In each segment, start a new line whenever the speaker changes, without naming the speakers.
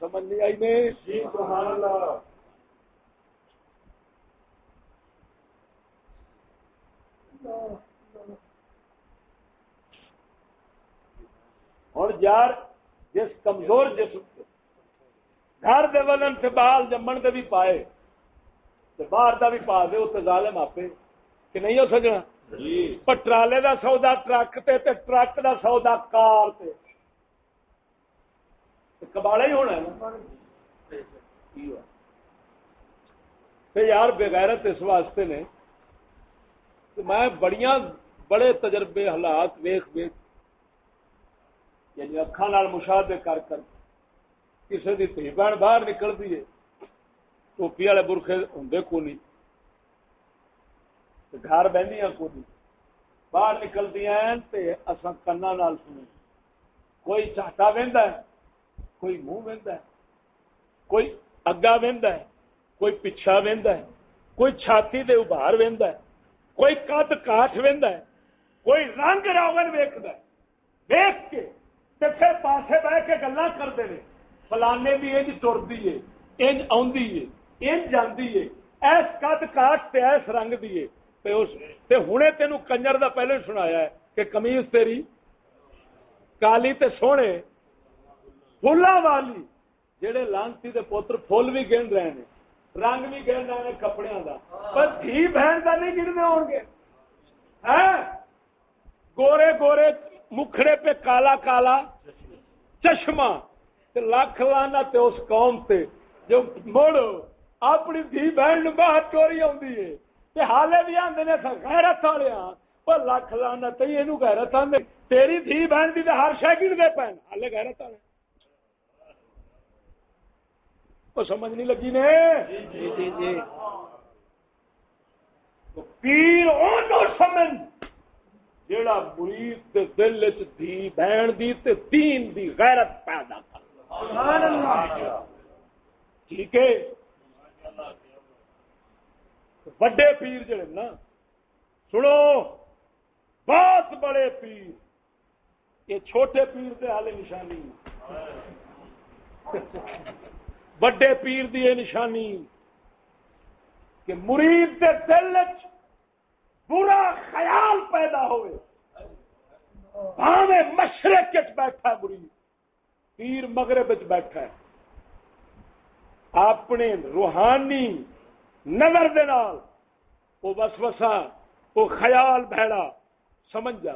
سمجھ نہیں آئی نہیں اور یار جس کمزور جسم گھر دے ودن سے بال جمن دے بھی پائے باہر دا بھی پا دے اتنے ظالم آپے کہ نہیں ہو سکنا؟ جی۔ پر ٹرالے دا سودا ٹرک تے تے ٹرک دا سودا کار تے۔ کباڑا ہی ہونا ہے یار بغیرت اس واسطے نے میں بڑیاں بڑے تجربے حالات ویخ ویخ یعنی اکھان مشاہدے کر کر کسی کی تھی بہن باہر نکلتی ہے ٹوپی والے برخے ہوں کو نہیں۔ گھر بہنیا کو نہیں باہر نکلتی ہیں اصا کنا سنیں۔ کوئی چاٹا وہدا ہے، کوئی منہ وہدا ہے، کوئی اگا وہدا ہے، کوئی پچھا وہدا ہے، کوئی چھاتی دے ابھار وہدا ہے، کوئی کد کاٹ وہدا ہے، کوئی رنگ راون ویکد ویخ کے پھر پاسے بہ کے گلا کرتے ہیں فلانے بھی انج ترتی ہے، انج آدھی ہے، انج جاندی ہے، ایس کد کاٹ تے ایس رنگ دیے ہوں تین کنجر دا پہلے سنایا ہے کہ کمیز تیری، کالی تے سونے فلا والی جہے لانتی دے پوتر فل بھی گن رہے ہیں رنگ بھی گن رہے ہیں کپڑے کا پر دھی بہن کا نہیں گننے ہو گے۔ ہاں؟ گورے گورے مکھڑے پہ کالا کالا چشمہ لکھ لانا تے اس قوم تے۔ جو مڑ، اپنی دھی بہن باہر چوری آتی ہے۔ حالے بھی آدھے نے غیرت والے پر لکھ لانا تے یہ غیرت آدھے تیری دھی بہن کی ہر شہ گن دے پین ہالے غیرت والے۔ وہ سمجھ نہیں لگی نے؟ جی جی جی پیر سمجھ جیڑا مرید دے دل چ دی بہن دی تے دین دی غیرت پیدا کر۔ ٹھیک ہے؟ وڈے پیر جڑے نا سنو بہت بڑے پیر یہ چھوٹے پیر دے حال نشانی وڈے پیر دی نشانی کہ مرید دے دل چ برا خیال پیدا ہوئے مشرق بیٹھا بری پیر مغرب بیٹھا ہے اپنے روحانی نظر دے نال وہ وسوسا وہ خیال بھڑا، سمجھ جا۔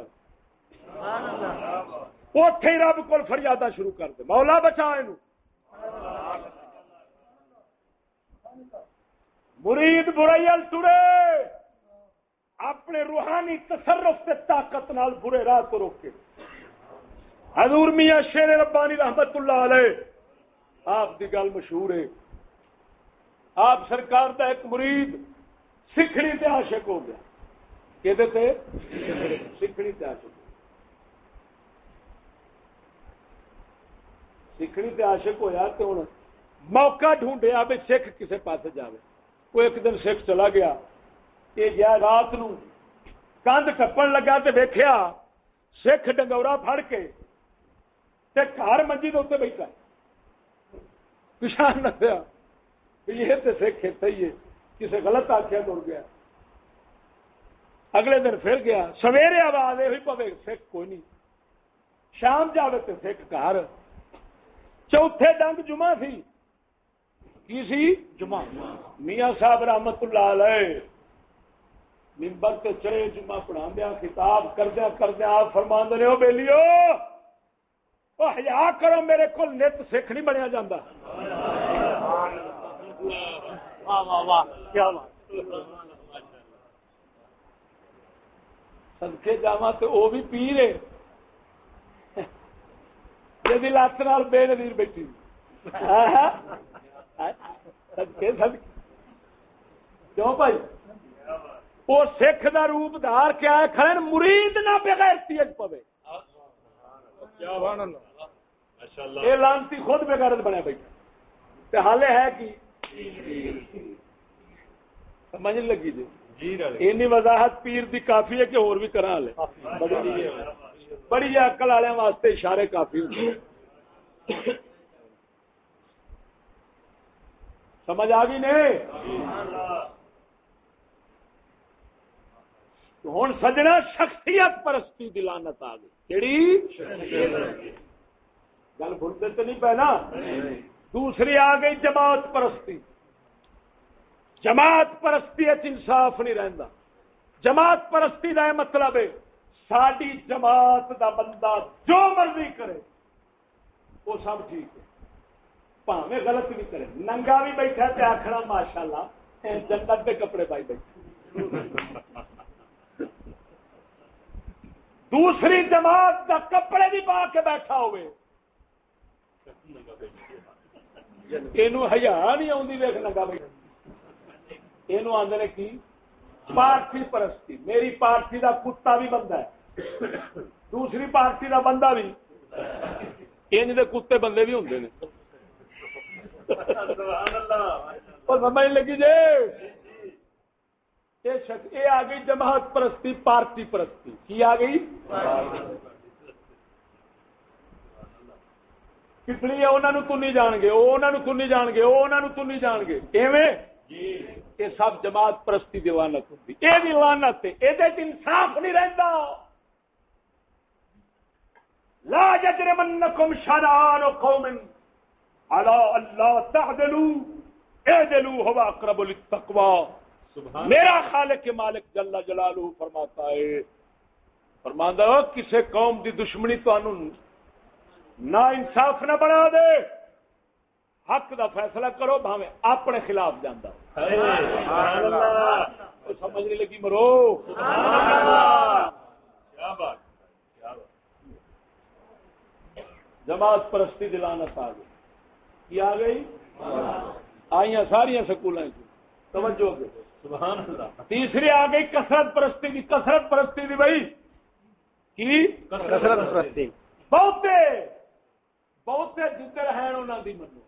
اتے رب کو فریادہ شروع کر دے۔ مولا بچا مرید برائیل ترے، اپنے روحانی تصرف سے طاقت نال برے راہ کو روکے۔ حضور میاں شیر ربانی رحمت اللہ علیہ، آپ کی گل مشہور ہے۔ آپ سرکار کا ایک مرید سکھڑی تے عاشق ہو گیا۔ کہ سکھڑی تے عاشق۔ سکھڑی تے عاشق ہویا تو ہوں موقع ڈھونڈیا بھی سکھ کسے پاس جاوے۔ وہ ایک دن سکھ چلا گیا۔ گیا رات نو۔ کند ٹپن لگا تو ویخیا سکھ ڈنگورا فڑ کے تے گھر منجی کے بیٹھا۔ پچھان نسیا یہ تو سکھ اتنا ہی ہے۔ کسی غلط آخیا تر گیا۔ اگلے دن پھر گیا۔ سویرے آواز یہ پوے سکھ کوئی نہیں۔ شام جائے تو سکھ گھر۔ چوتھے ڈنگ جمعہ سی کی سی؟ جمعہ۔ میاں صاحب رحمت اللہ علیہ۔ ممبر سے چڑے جمعہ پڑھا دیا کتاب کردیا کردیا آپ فرما دے ہو بےلیو ہیا کرو، میرے کو نت سکھ نہیں بنیا جاندہ سدکے جا تو وہ بھی پی رہے جی لات نال بے نظیر بیٹھی۔ سدکے سدکے کیوں بھائی؟ وہ سکھ دا روپ دار کیا ہے کھڑے مرید نہ بغیر تیج پوے۔ یہ لانتی خود بغیرت بنیا بھائی حالے ہے کہ سمجھ لگی جی۔ این وضاحت پیر دی کافی ہے کہ اور بھی کرا لے۔ بڑی اکل والے واسطے اشارے کافی ہوں۔ سمجھ آ گئی نہیں ہوں سجنا شخصیت پرستی دلانت آ گئی۔ کہڑی گل بھولتے تو نہیں پہ نا دوسری آ گئی جماعت پرستی۔ جماعت پرستی انصاف نہیں رہتا جماعت پرستی کا مطلب ہے ساری جماعت دا بندہ جو مرضی کرے، وہ سب ٹھیک ہے۔ پاوے غلط بھی کرے۔ ننگا بھی بیٹھا تے آخر ماشاء اللہ جنت کے کپڑے پائی بیٹھے۔ دوسری جماعت کا کپڑے بھی پا کے بیٹھا ہوئے۔ یہ ہزار نہیں آتی ویک ننگا بیٹھا یہ آدھے کی؟ پارٹی پرستی۔ میری پارٹی دا کتا بھی بندہ ہے۔ دوسری پارٹی کا بندہ بھی۔ انج دے کتے بندے بھی ہوں سمجھ لگی جی؟ یہ آ گئی جماعت پرستی پارٹی پرستی۔ کی آ گئی؟ کتنی ہے انہوں تنی جان گے وہ انہوں تنی جان گے وہ انہوں تنی جان گے ایویں یہ سب جماعت پرستی دی لانت ہوتی یہ لانت ہے یہ انصاف نہیں رہتا لا يجرمنكم شنآن قوم على الله تعدلوا اعدلوا هو اقرب للتقوى میرا خالق مالک جل جلالہ فرماتا ہے فرماندا ہے کسے قوم دی دشمنی تانوں نا انصاف نہ بنا دے۔ حق دا فیصلہ کرو بھاوے اپنے خلاف جاندا سبحان اللہ۔ سمجھ نہیں لگی مرو۔ کیا بات جماعت پرستی دلانت آ گئی۔ کی آ گئی؟ آئی ساری سکول توجہ تیسری آ گئی کسرت پرستی کی کسرت پرستی دی بھائی۔ کی؟ کسرت پرستی۔ بہتے بہتے جدھر ہیں انہوں کی منو۔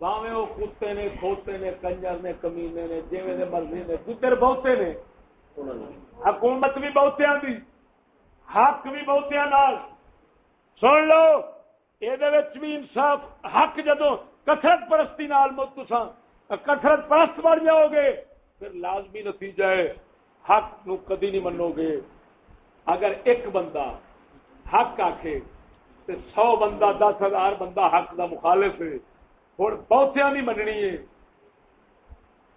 باوے وہ کتے نے کھوتے نے کنجر نے کمینے نے جیوے نے مرضی نے جدھر بہتے نے۔ حکومت بھی بہتیا دی حق بھی بہتیا نال۔ سن لو یہ بھی انصاف حق جدو کثرت پرستی نال کثرت پرست بڑھ جاؤ گے پھر لازمی نتیجہ ہے حق نو کدی نہیں منو گے اگر ایک بندہ حق آخے سو بندہ، دس ہزار بندہ حق دا مخالف ہے۔ ہوں بہتیا نہیں مننی ہے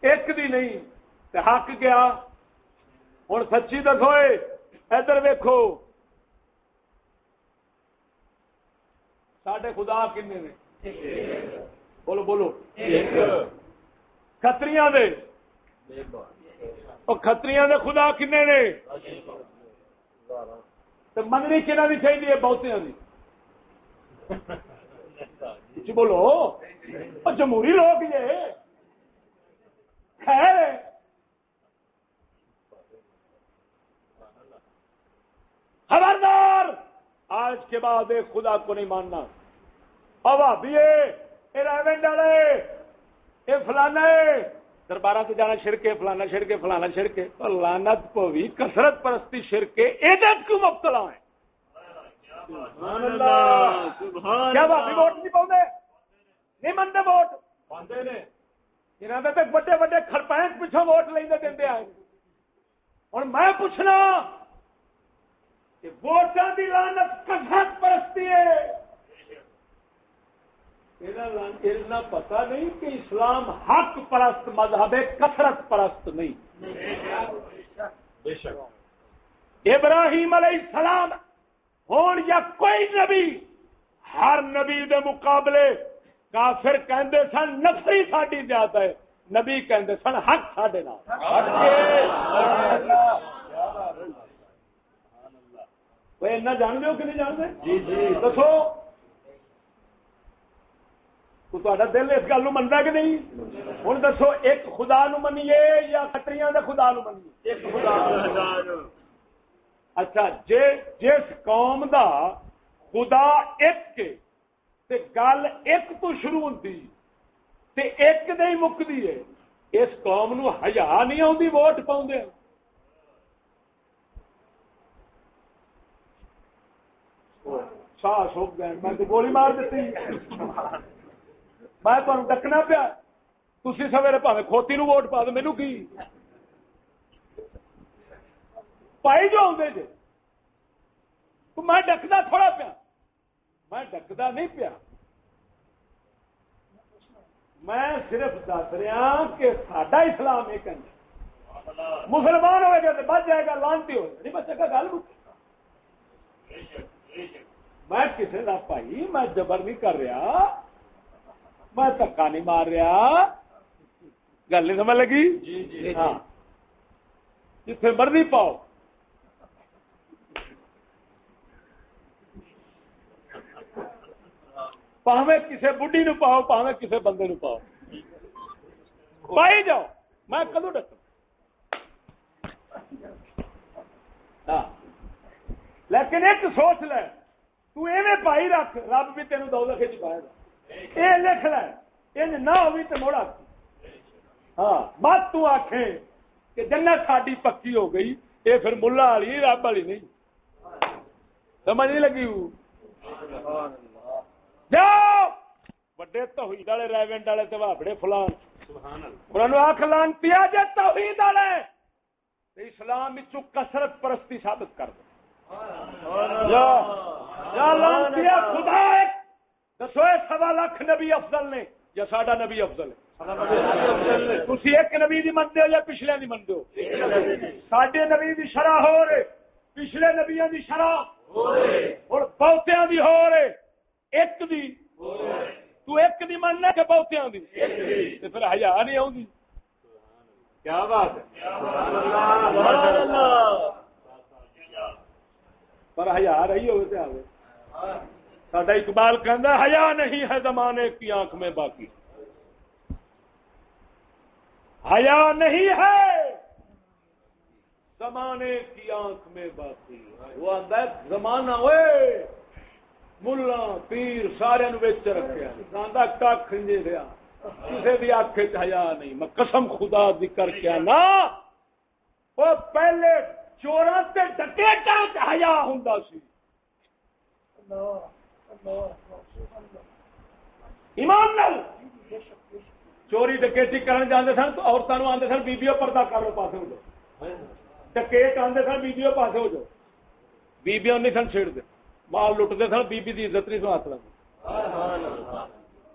ایک دی نہیں تو حق گیا ہوں سچی دسو ادھر ویکو سڈے خدا کن نے؟ بولو بولو۔ کتری کتری خدا کن نے؟ منگنی کنہ بھی چاہیے بہتیا جی بولو جمہوری لوگ یہ خیر خبردار آج کے بعد ایک خدا کو نہیں ماننا بھی فلانا ہے دربارہ سے جانا چھڑکے فلانا چھڑکے فلانا چھڑکے پر لانت کو بھی کثرت پرستی چھڑکے ایجنٹ کیوں مبتلا ہے کیا بھابی ووٹ نہیں پاؤں نہیں منتے ووٹ؟ تک بڑے بڑے خرپینٹ پچھوں ووٹ لینے دیں آئے۔ ہوں میں پوچھنا کہ ووٹان کی لانت کثرت پرستی ہے؟ پتا نہیں کہ اسلام حق پرست مذہب ہے کثرت پرست نہیں۔ ابراہیم علیہ السلام ہون یا کوئی نبی ہر نبی دے مقابلے کافر کہندے سن نفری ساڈی زیادہ ہے۔ نبی کہندے سن حق ساڈے نال۔ جان ہو کہ نہیں جانتے؟ جی جی۔ دسو۔ تو دل اس گل منتا کہ نہیں؟ ہوں دسو ایک خدا نو منیے یا کٹری خدا نو منیے؟ ایک خدا اچھا جے، جس قوم دا خدا ایک تے گل ایک تو شروع ہوتی تے ایک دے ہی مکتی ہے، اس قوم نو ہزار نہیں آتی ووٹ پاؤں سا سوک گئے میں تو گولی مار دیتی۔ میں تمہیں ڈکنا پیا تھی سویرے پاوے کھوتی نو ووٹ پا دو مینو کی؟ پائی جو آدھے جی میں ڈکدا تھوڑا پیا۔ میں ڈکدا نہیں پیا۔ میں صرف دس رہا کہ ساڈا اسلام یہ کہنا مسلمان ہوئے گا تو بچ جائے گا لانتی ہو نہیں بچے گا گل میں کسی کا بھائی میں جبر نہیں کر رہا۔ میں دکا نہیں مار رہا۔ گل نہیں سمجھ لگی؟ جی، جی، ہاں۔ جتنے مرضی پاؤ۔ پاوے کسی بڑھی نو پاؤ پاوے کسی بندے نو پاؤ پائی جاؤ میں کدو ڈک لیکن ایک سوچ لے تو ایویں پائی رکھ رب بھی تین دو لکھے چ پائے گا یہ لکھ لے ان نہ ہوئی تو موڑا ہاں بات تو آخے کہ جنت ساری پکی ہو گئی یہ پھر ملا والی رب والی نہیں سمجھ نہیں لگی جاؤ! وڈے توحید والے والے فلان۔ انہوں نے آخ لان پیا توحید والے! اسلام کسرت پرستی ثابت کر پیا خدا دسو سوا لاکھ نبی افضل نے یا ساڈا نبی افضل ہے؟ تھی ایک نبی دی منتے ہو یا پچھلے دی منتے ہو؟ سڈے نبی دی۔ شرح ہو رہے پچھلے نبیا دی شرح اور دی ہو رہے۔ ایک دی۔ تو ایک دی کہ بہتیاں دی۔ تے پھر حیا نہیں کیا بات ہے؟ پر حیا رہی ہوئے تے آوے۔ ساڈا اقبال کہندا حیا نہیں ہے زمانے کی آنکھ میں باقی۔ حیا نہیں ہے زمانے کی آنکھ میں باقی۔ وہ زمانہ ہوئے ملا پیر سارے رکھا کھ نہیں رہا کسی بھی آخ چیا نہیں میں قسم خدا کر کے نا وہ پہلے چورا ہیا ہوں ایمان نال چوری ڈکیٹی کرن جاندے سن تو عورتوں آدھے سن بیبیو پردہ کر لو پاسے ہو جاؤ ڈکیٹ آدھے سن بیبیو پاسے ہو جاؤ بیبیوں نہیں سن چھیڑ دے مال لٹتے سن بی بی عزت نہیں سنات لگا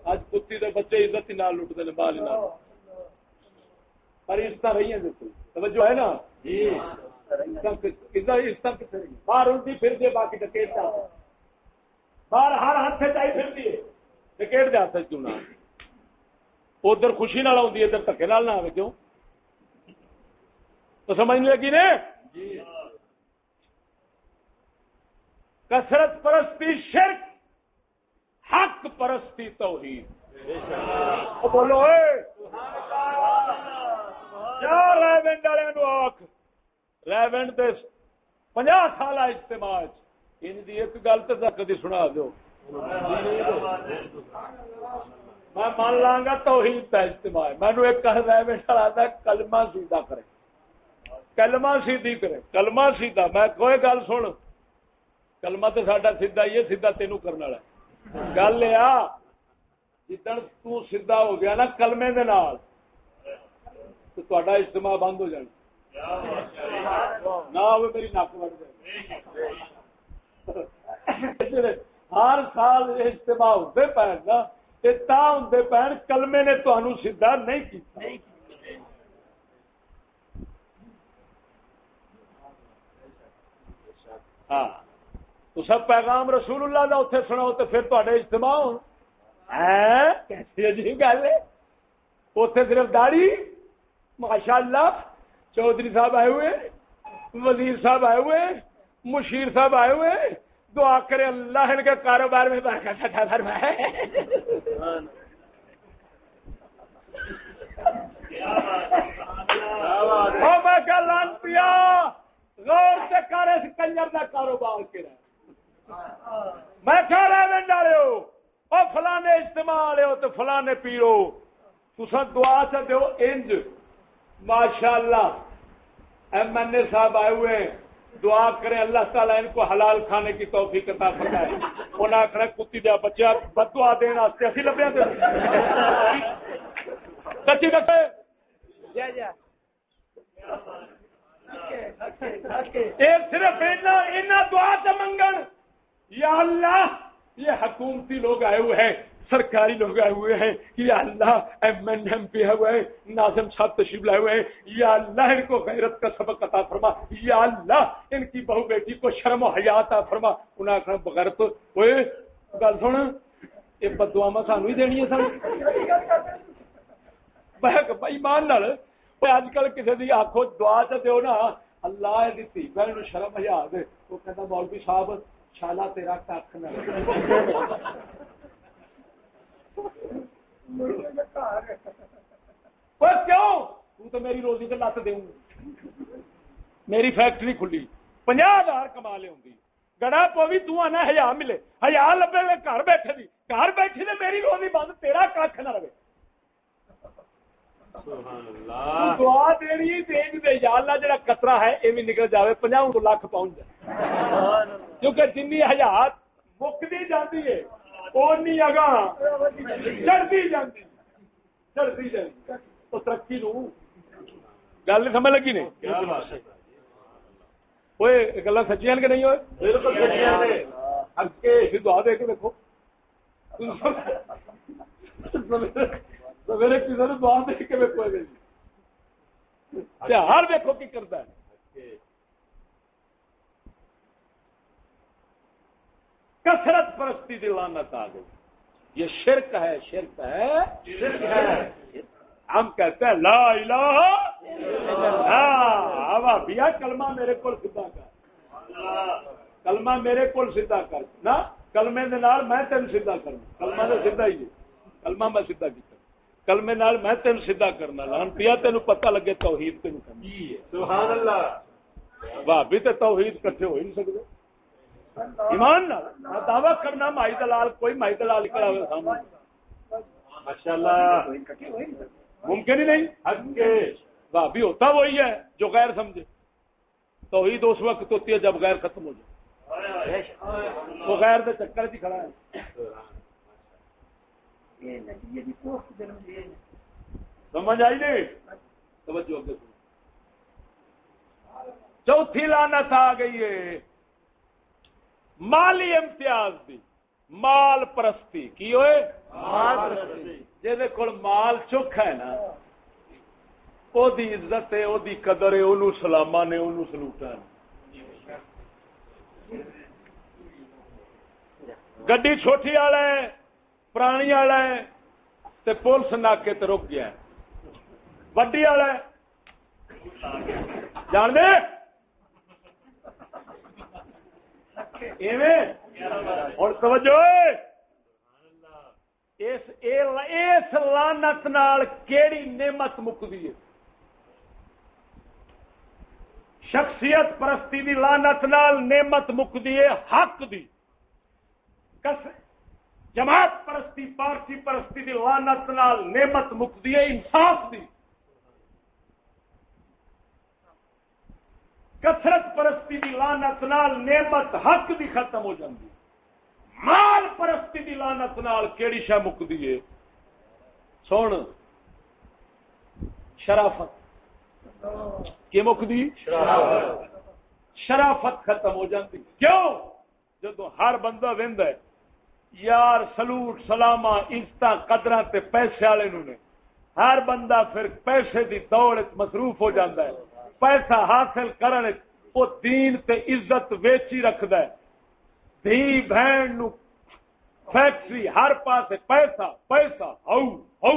اج کتی دے بچے عزت ہی نال لٹتے بال پر عزت رہی ہیں توجہ ہے نا؟ جی۔ باہر الٹی پھر دے باقی ڈکیٹ باہر ہر ہاتھ چاہیے پھر دیے ڈکیٹ دے ہاتھ چنا ادھر خوشی نال آدھی ادھر نال نہ آئے کیوں؟ تو سمجھ لگی نے؟ جی۔ کثرت پرستی شرک حق پرستی توحید۔ بولو ریونڈ والے آخ ریونڈ پنجا سال اجتماع ان کی ایک گل تو کدی سنا دو میں مان لا گا توحید کا اجتماع مینو ایک ریونڈ والا کلمہ سیدھا کرے۔ کلمہ سیدھی کرے کلمہ سیدھا۔ میں کوئی گل سن۔ کلمہ تو ساڈا سیدا ہی ہے سیدا تینوں کرنے والا گل یہ جدن سیدا ہو گیا نا کلمے دے نال تو تا اجتماع بند ہو جانا نہ ہو میری نک بڑھ جائے ہر سال اجتماع ہوتے پہن نا تا ہوں پہن کلمے نے تمہوں سیدا نہیں کیتا ہاں تو سب پیغام رسول اللہ کا اتنے سناؤ تو پھر تے اجتماع ہو کیسی عجیب گل ہے۔ اتنے صرف داڑی ماشاء اللہ چودھری صاحب آئے ہوئے وزیر صاحب آئے ہوئے مشیر صاحب آئے ہوئے دعا کرے اللہ ان کے کاروبار میں میں کیا لان پیا غور سے کرے کنجر کا کاروبار کرا۔ میں کیا رہے والے ہو اور فلانے اجتماع والے ہو تو فلانے پیرو تسا دعا چ دو انج۔ ماشاء اللہ ایم این اے صاحب آئے ہوئے دعا کریں اللہ تعالیٰ ان کو حلال کھانے کی توفیق عطا فرمائے۔ انہیں آخر کتی دیا بچہ بدوا دین واسطے اسی لبیا کچی کٹے صرف دعا سے منگن۔ یا اللہ، یہ حکومتی لوگ آئے ہوئے ہیں، سرکاری لوگ آئے ہوئے ہیں یا اللہ، ایم این ایم پی ہے ہوئے ناظم صاحب تشریف لائے ہوئے ہیں، یا اللہ ان کو غیرت کا سبق عطا فرما، یا اللہ ان کی بہو بیٹی کو شرم و حیات فرما۔ انہیں آخر بغیر تو گل سن، یہ بدوا سانو ہی دینی ہے سن۔ بھائی مان نال۔ اج کل کسی کی آخو دعا چو نا اللہ دیتی بہن شرم حیات وہ کہتا مولوی صاحب شالا تیرا کھ نہ کیوں؟ تو میری روزی سے لت دوں میری فیکٹری کھلی۔ پناہ ہزار کما لے گڑا پوی تنا ہزار ملے۔ ہزار لبے گھر بیٹھے دی۔ گھر بیٹھی نے میری روزی بند تیرا کھ نہ رہے۔ دعا دینی تیز دے۔ یا اللہ جڑا کترا ہے یہ بھی نکل جائے پناہ لاکھ پہنچ جائے کیونکہ جن ہزار مکتی جاتی ہے چڑھتی جاتی چڑھتی جاتی تو ترقی نو گل سمجھ لگی نے؟ گلا سچیاں کہ نہیں ہوئے؟ دعا دے کے دیکھو۔ سویرے کسی نے دعا دے کے دیکھو ہر دیکھو کی کرتا ہے۔ کثرت پرستی دی لانت آ گئی۔ یہ شرک ہے شرک ہے۔ شرک ہے۔ ہم کہتے ہیں لا الہ ہاں بیا کلمہ میرے کو سیدھا کر۔ کلمہ میرے کو سیدھا کر۔ نا کلمے دے نال میں تین سیدھا کرنا۔ کلمہ تو سیدھا ہی کلمہ میں سیدھا کی کلمے نال میں تین سیدھا کرنا۔ لان پیا تین پتہ لگے توحید تین سبحان اللہ۔ بھابی تے توحید کٹھے ہو ہی نہیں سکتے ایمان دعوی کرنا مائی دلال، کوئی مائی دلال کا ماشاء اللہ ممکن ہی نہیں، حق کے بھابی ہوتا وہی ہے جو غیر سمجھے۔ توحید اس وقت ہوتی ہے جب غیر ختم ہو جائے۔ وہ غیر دے چکر چ کھڑا ہے۔ سمجھ آئی نہیں؟ توجہ چوتھی لانت آ گئی ہے۔ مالی امتیاز دی۔ مال پرستی۔ کی ہوئے؟ مال پرستی۔ جہد کول مال چوکھ ہے نا او دی عزت ہے او دی قدر ہے اونوں سلاما نے اونوں سلوٹا گڈی چھوٹی والا ہے پرانی والا ہے تے پولیس ناکے تے رک گیا ہے۔ وڈی والا ہے۔ جان دے؟ ہوں توجہ اس لانت کیڑی نعمت مکتی ہے؟ شخصیت پرستی دی لانت نال نعمت مکتی ہے، حق دی۔ جماعت پرستی، پارٹی پرستی دی لانت نال نعمت مکتی ہے، انصاف دی۔ کثرت پرستی دی لانت نال نعمت حق دی ختم ہو جاتی مال پرستی دی لانت نال کیڑی شہ مکتی ہے؟ سن۔ شرافت۔ کی مکتی؟ شرافت۔ ختم ہو جاتی کیوں؟ جب ہر بندہ وہد ہے یار سلوٹ سلاما عزت قدر پیسے والے نے ہر بندہ پھر پیسے دی دوڑ مصروف ہو جاتا ہے۔ پیسہ حاصل کرنے وہ دین تے عزت ویچی رکھد دھی بہن نو فیکٹری ہر پاس پیسہ پیسہ، ہو ہو۔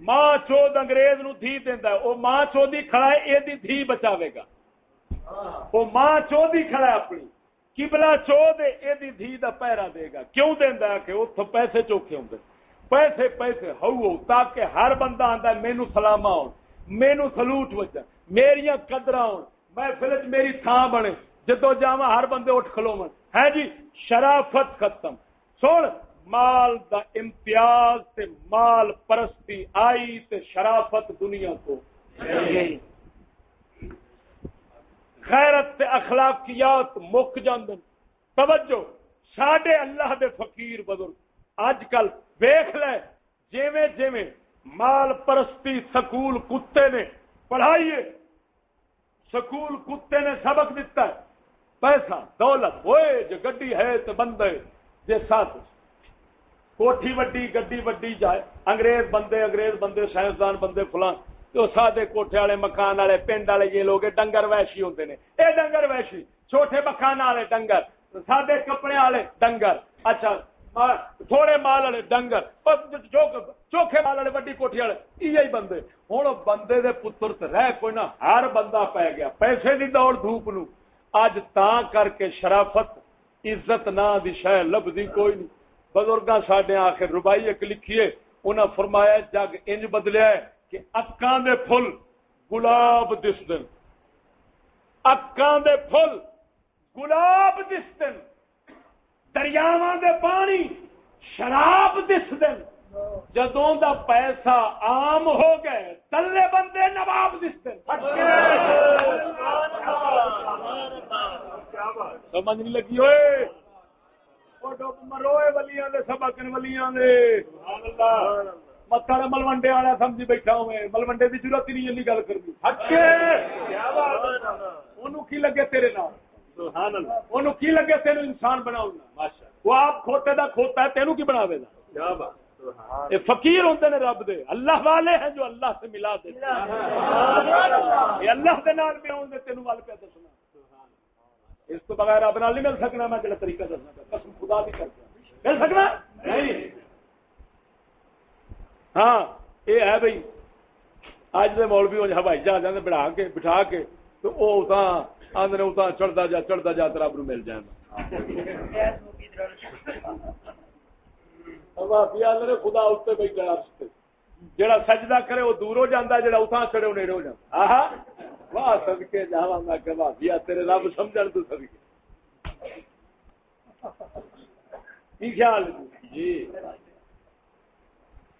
ماں چود انگریز نو دھی دینا وہ ماں چودی کھڑا ہے یہ دھی بچاوے گا۔ وہ ماں چودی کھڑا ہے اپنی۔ کبلا چود یہ دھی دا پیرا دے گا۔ کیوں دینا کہ اتو پیسے چوکھے ہوں پیسے پیسے، ہو تاکہ ہر بندہ آتا ہے مینو سلام آؤ مینو سلوٹ وجہ۔ میری قدر میں فلج میری تھان بنے۔ جدو جا ہر بندے اٹھ کھلو ہے جی شرافت ختم۔ سن، مال دا امتیاز تے مال پرستی آئی تے شرافت دنیا کو۔ خیرت تے اخلاقیات مک جاندن۔ توجہ، ساڈے اللہ دے فقیر بزرگ۔ اج کل ویخ لے، جیویں جیویں مال پرستی سکول کتے نے پڑھائیے۔ سکول کتے نے سبق دیتا ہے۔ پیسہ، دولت ہوئے جو گڈی ہے تو بندے، جے ساتھ۔ کوٹھی وڈی، گڈی وڈی جائے۔ انگریز بندے انگریز بندے، سائنسدان بندے فلان تو سادے کوٹھے والے، مکان والے، پنڈ والے، یہ لوگ ڈنگر ویشی ہوتے ہیں اے ڈنگر ویشی، چھوٹے مکان والے ڈنگر، سادے کپڑے والے ڈنگر۔ اچھا تھوڑے مال والے ڈنگر چوکھے مال والے، وڈی کوٹھی والے یہ بندے۔ ہوں بندے دے پتر رہ کوئی نہ، ہر بندہ پی گیا۔ پیسے دی دوڑ دھوپ نو۔ اج تا کر کے شرافت، عزت نہ دی شہ لبھی کوئی نہیں بزرگ سڈے آخر ربائی ایک لکھیے انہیں فرمایا، جگ انج بدلیا ہے کہ اکان دے پھل گلاب دس دن۔ اکان دے پھل گلاب دس دن۔ دریاوا دے پانی شراب دس دن۔ جدوں دا پیسہ عام ہو گئے، تلے بندے نواب دس دن۔ سمجھ نہیں لگی ہوئے؟ مروئے ولیاں دے سبق ولیاں دے۔ ملوڈے والا سمجھی بیٹھا ہوئے ملوڈے کی ضرورت ہی نہیں گل کر کی لگے تیرے نام کی لگے تین انسان بنا وہ آپ کھوتے دا کھوتا ہے تینوں کی بنا گا؟ یہ فقیر ہوتے نے رب دے۔ اللہ والے ہیں جو اللہ سے ملا دے اللہ دے نال میں آؤں تینوں وال پہ دسنا۔ اس تو بغیر رب نال نہیں مل سکنا میں جڑا طریقہ دسنا قسم خدا بھی کر مل سکنا؟ نہیں۔ ہاں یہ ہے بھائی اج دے مولوی ہوائی جہاز بڑھا کے بٹھا کے تو آدھے اتنا چڑھتا جا چڑھتا جا تو رب نو مل جانا خدا اتنے بیٹھا جڑا سجدہ کرے وہ دور ہو جاتا جڑا چڑے وہ نیڑے ہو جاتا واہ سدکے جا میں کہ تیرے رب سمجھ تو سدکے کی خیال جی۔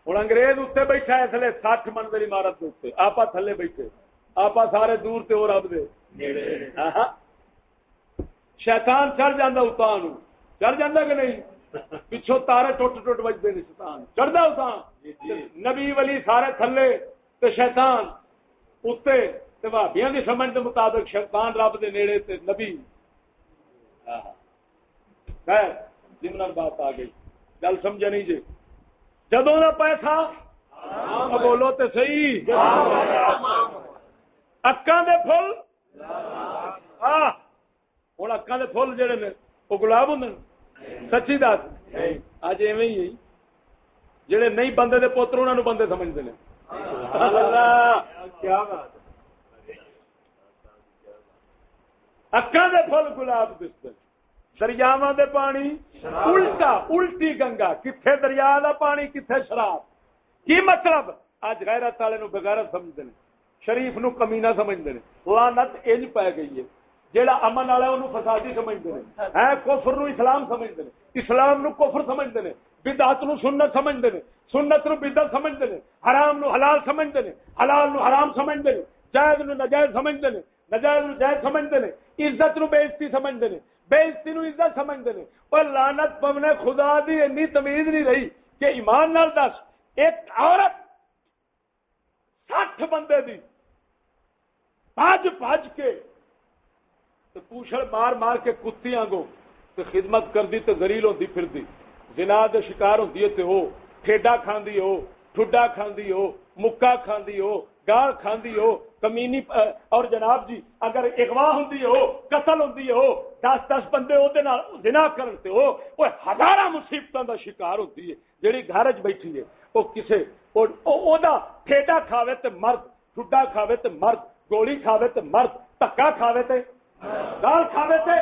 ہوں انگریز اتنے بیٹھا اس لیے سٹھ منزل عمارت آپ تھلے بیٹھے۔ آپ سارے دور تے وہ رب دے۔ شیطان چڑھ جانا اتان چڑھ جانا کہ نہیں؟ پچھو تارے ٹوٹ ٹوٹ بجتے ہیں شیطان۔ چڑھتا اتان جی، جی۔ نبی ولی سارے تھلے تے شیطان اتنے بھابیا کی سمجھ کے مطابق شیطان رب دے نیڑے تے نبی۔ خیر جمن بات آ گئی۔ گل سمجھا نہیں جی۔ جدوں کا پیسہ بولو تو صحیح۔ اکاں دے پھل ہوں اکا کے فل جہے نے وہ گلاب ہوں سچی دس اج ایویں ہی جہے نہیں بندے دے پوتر انہوں نے بندے سمجھتے ہیں اکا دے گلاب دستے دریاوا دے پانی الٹا الٹی گنگا کتنے دریا دا پانی کتنے شراب کی مطلب اج غیرت والے بغیرت سمجھتے ہیں شریف نو کمینا سمجھتے ہیں لانت انج پی گئی ہے جہاں امن والا انہوں فسادی سمجھتے ہیں ہے کفر نو اسلام سمجھتے ہیں اسلام نو کفر سمجھتے ہیں بدعت نو سنت سمجھتے ہیں سنت نو بدعت سمجھتے ہیں حرام نو حلال سمجھتے ہیں حلال نو حرام سمجھتے ہیں جائز نو نجائز سمجھتے ہیں نجائز نو جائز سمجھتے ہیں عزت نو بےزتی سمجھتے ہیں بےزتی نو عزت سمجھتے ہیں اور لانت پونے خدا دی انی تمیز نہیں رہی کہ ایمان نال دس ایک عورت سٹھ بندے دی پج پج کے تو پوچھڑ مار مار کے کتی آگو تو خدمت کر دی تو گریل ہوتی پھر دی زنا دے شکار ہوتی ہے تو ہو، ٹھیڈا کھاندی ہو، ٹھڈا کھاندی ہو، مکا کھاندی ہو گال کھاندی ہو، کمینی اور جناب جی اگر اغوا ہوں ہو، قتل ہوں ہو، دس دس بندے وہ جنا کرتے ہو وہ ہزار مصیبتوں کا شکار ہوتی ہے۔ جیڑی گھر چ بیٹھی ہے وہ کسے ٹھیڈا کھاوے تے مرد، ٹھڈا کھاوے تے مرد۔ گولی کھاوے تے مرد تکا کھاوے تے گال کھاوے تے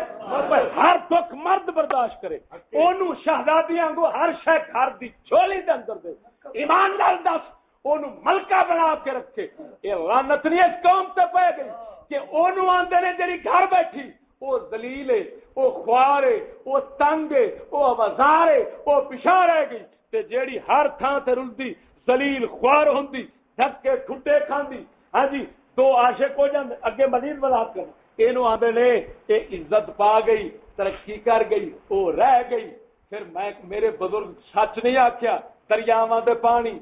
ہر دکھ مرد برداشت کرے۔ اونوں شہزادیاں کو ہر شے گھر دی چولی دے اندر دے۔ ایمان نال دس، اونوں ملکہ بنا کے رکھے۔ یہ لعنت نہیں اس قوم تے پے گئی کہ اونوں آندے نے جڑی گھر بیٹھی، او ذلیل ہے، او خوار ہے، او تنگ ہے، او آوازار ہے، او پیچھے رہ گئی۔ تے جیڑی ہر تھان تے رلدی، ذلیل خوار ہوندی، دھکے ٹھٹے کھاندی۔ ہاں جی دو عاشق ہو جاندے، اگے مزید وضاحت کرنا یہ آدھے نے یہ عزت پا گئی، ترقی کر گئی وہ رہ گئی۔ پھر میں میرے بزرگ سچ نہیں آخیا دریاوا دے پانی۔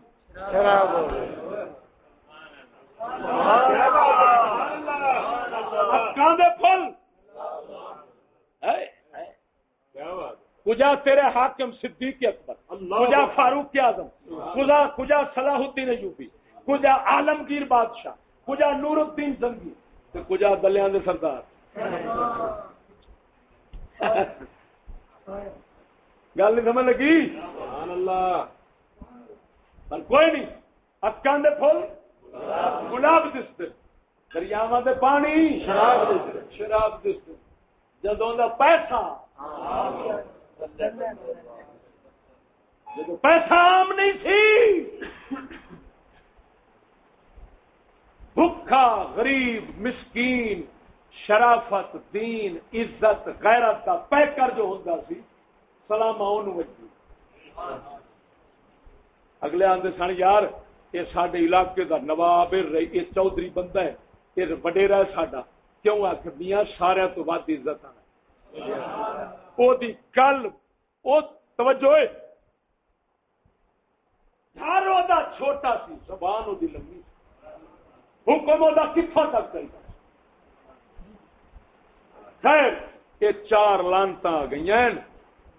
دے پھل۔ کجا تیرے حاکم صدیق اکبر کجا فاروق اعظم کجا کجا صلاح الدین ایوبی کجا عالمگیر بادشاہ۔ کجا نور الدین زنگی کجا دلیاں دے سردار۔ گل نہیں سمجھ لگی؟ سبحان اللہ۔ پر کوئی نہیں۔ اکان دے پھول گلاب دستے۔ دریاوا دے پانی، شراب دستے۔ شراب دستے۔ جدوں دا پیسہ۔ جدو پیسہ عام نہیں تھی بھوکا غریب مسکین شرافت دین عزت غیرت کا پیکر جو ہوتا سی سلام اگلے آدھے سن یار یہ سارے علاقے کا نواب یہ چودھری بندہ ہے یہ وڈیرا ساڈا۔ کیوں آ کے میاں سارا تو ود عزت گل وہ توجہ وہ چھوٹا سی زبان وہ لمبی حکم وہ کتوں تک چلتا خیر، یہ چار لانتا آ گئی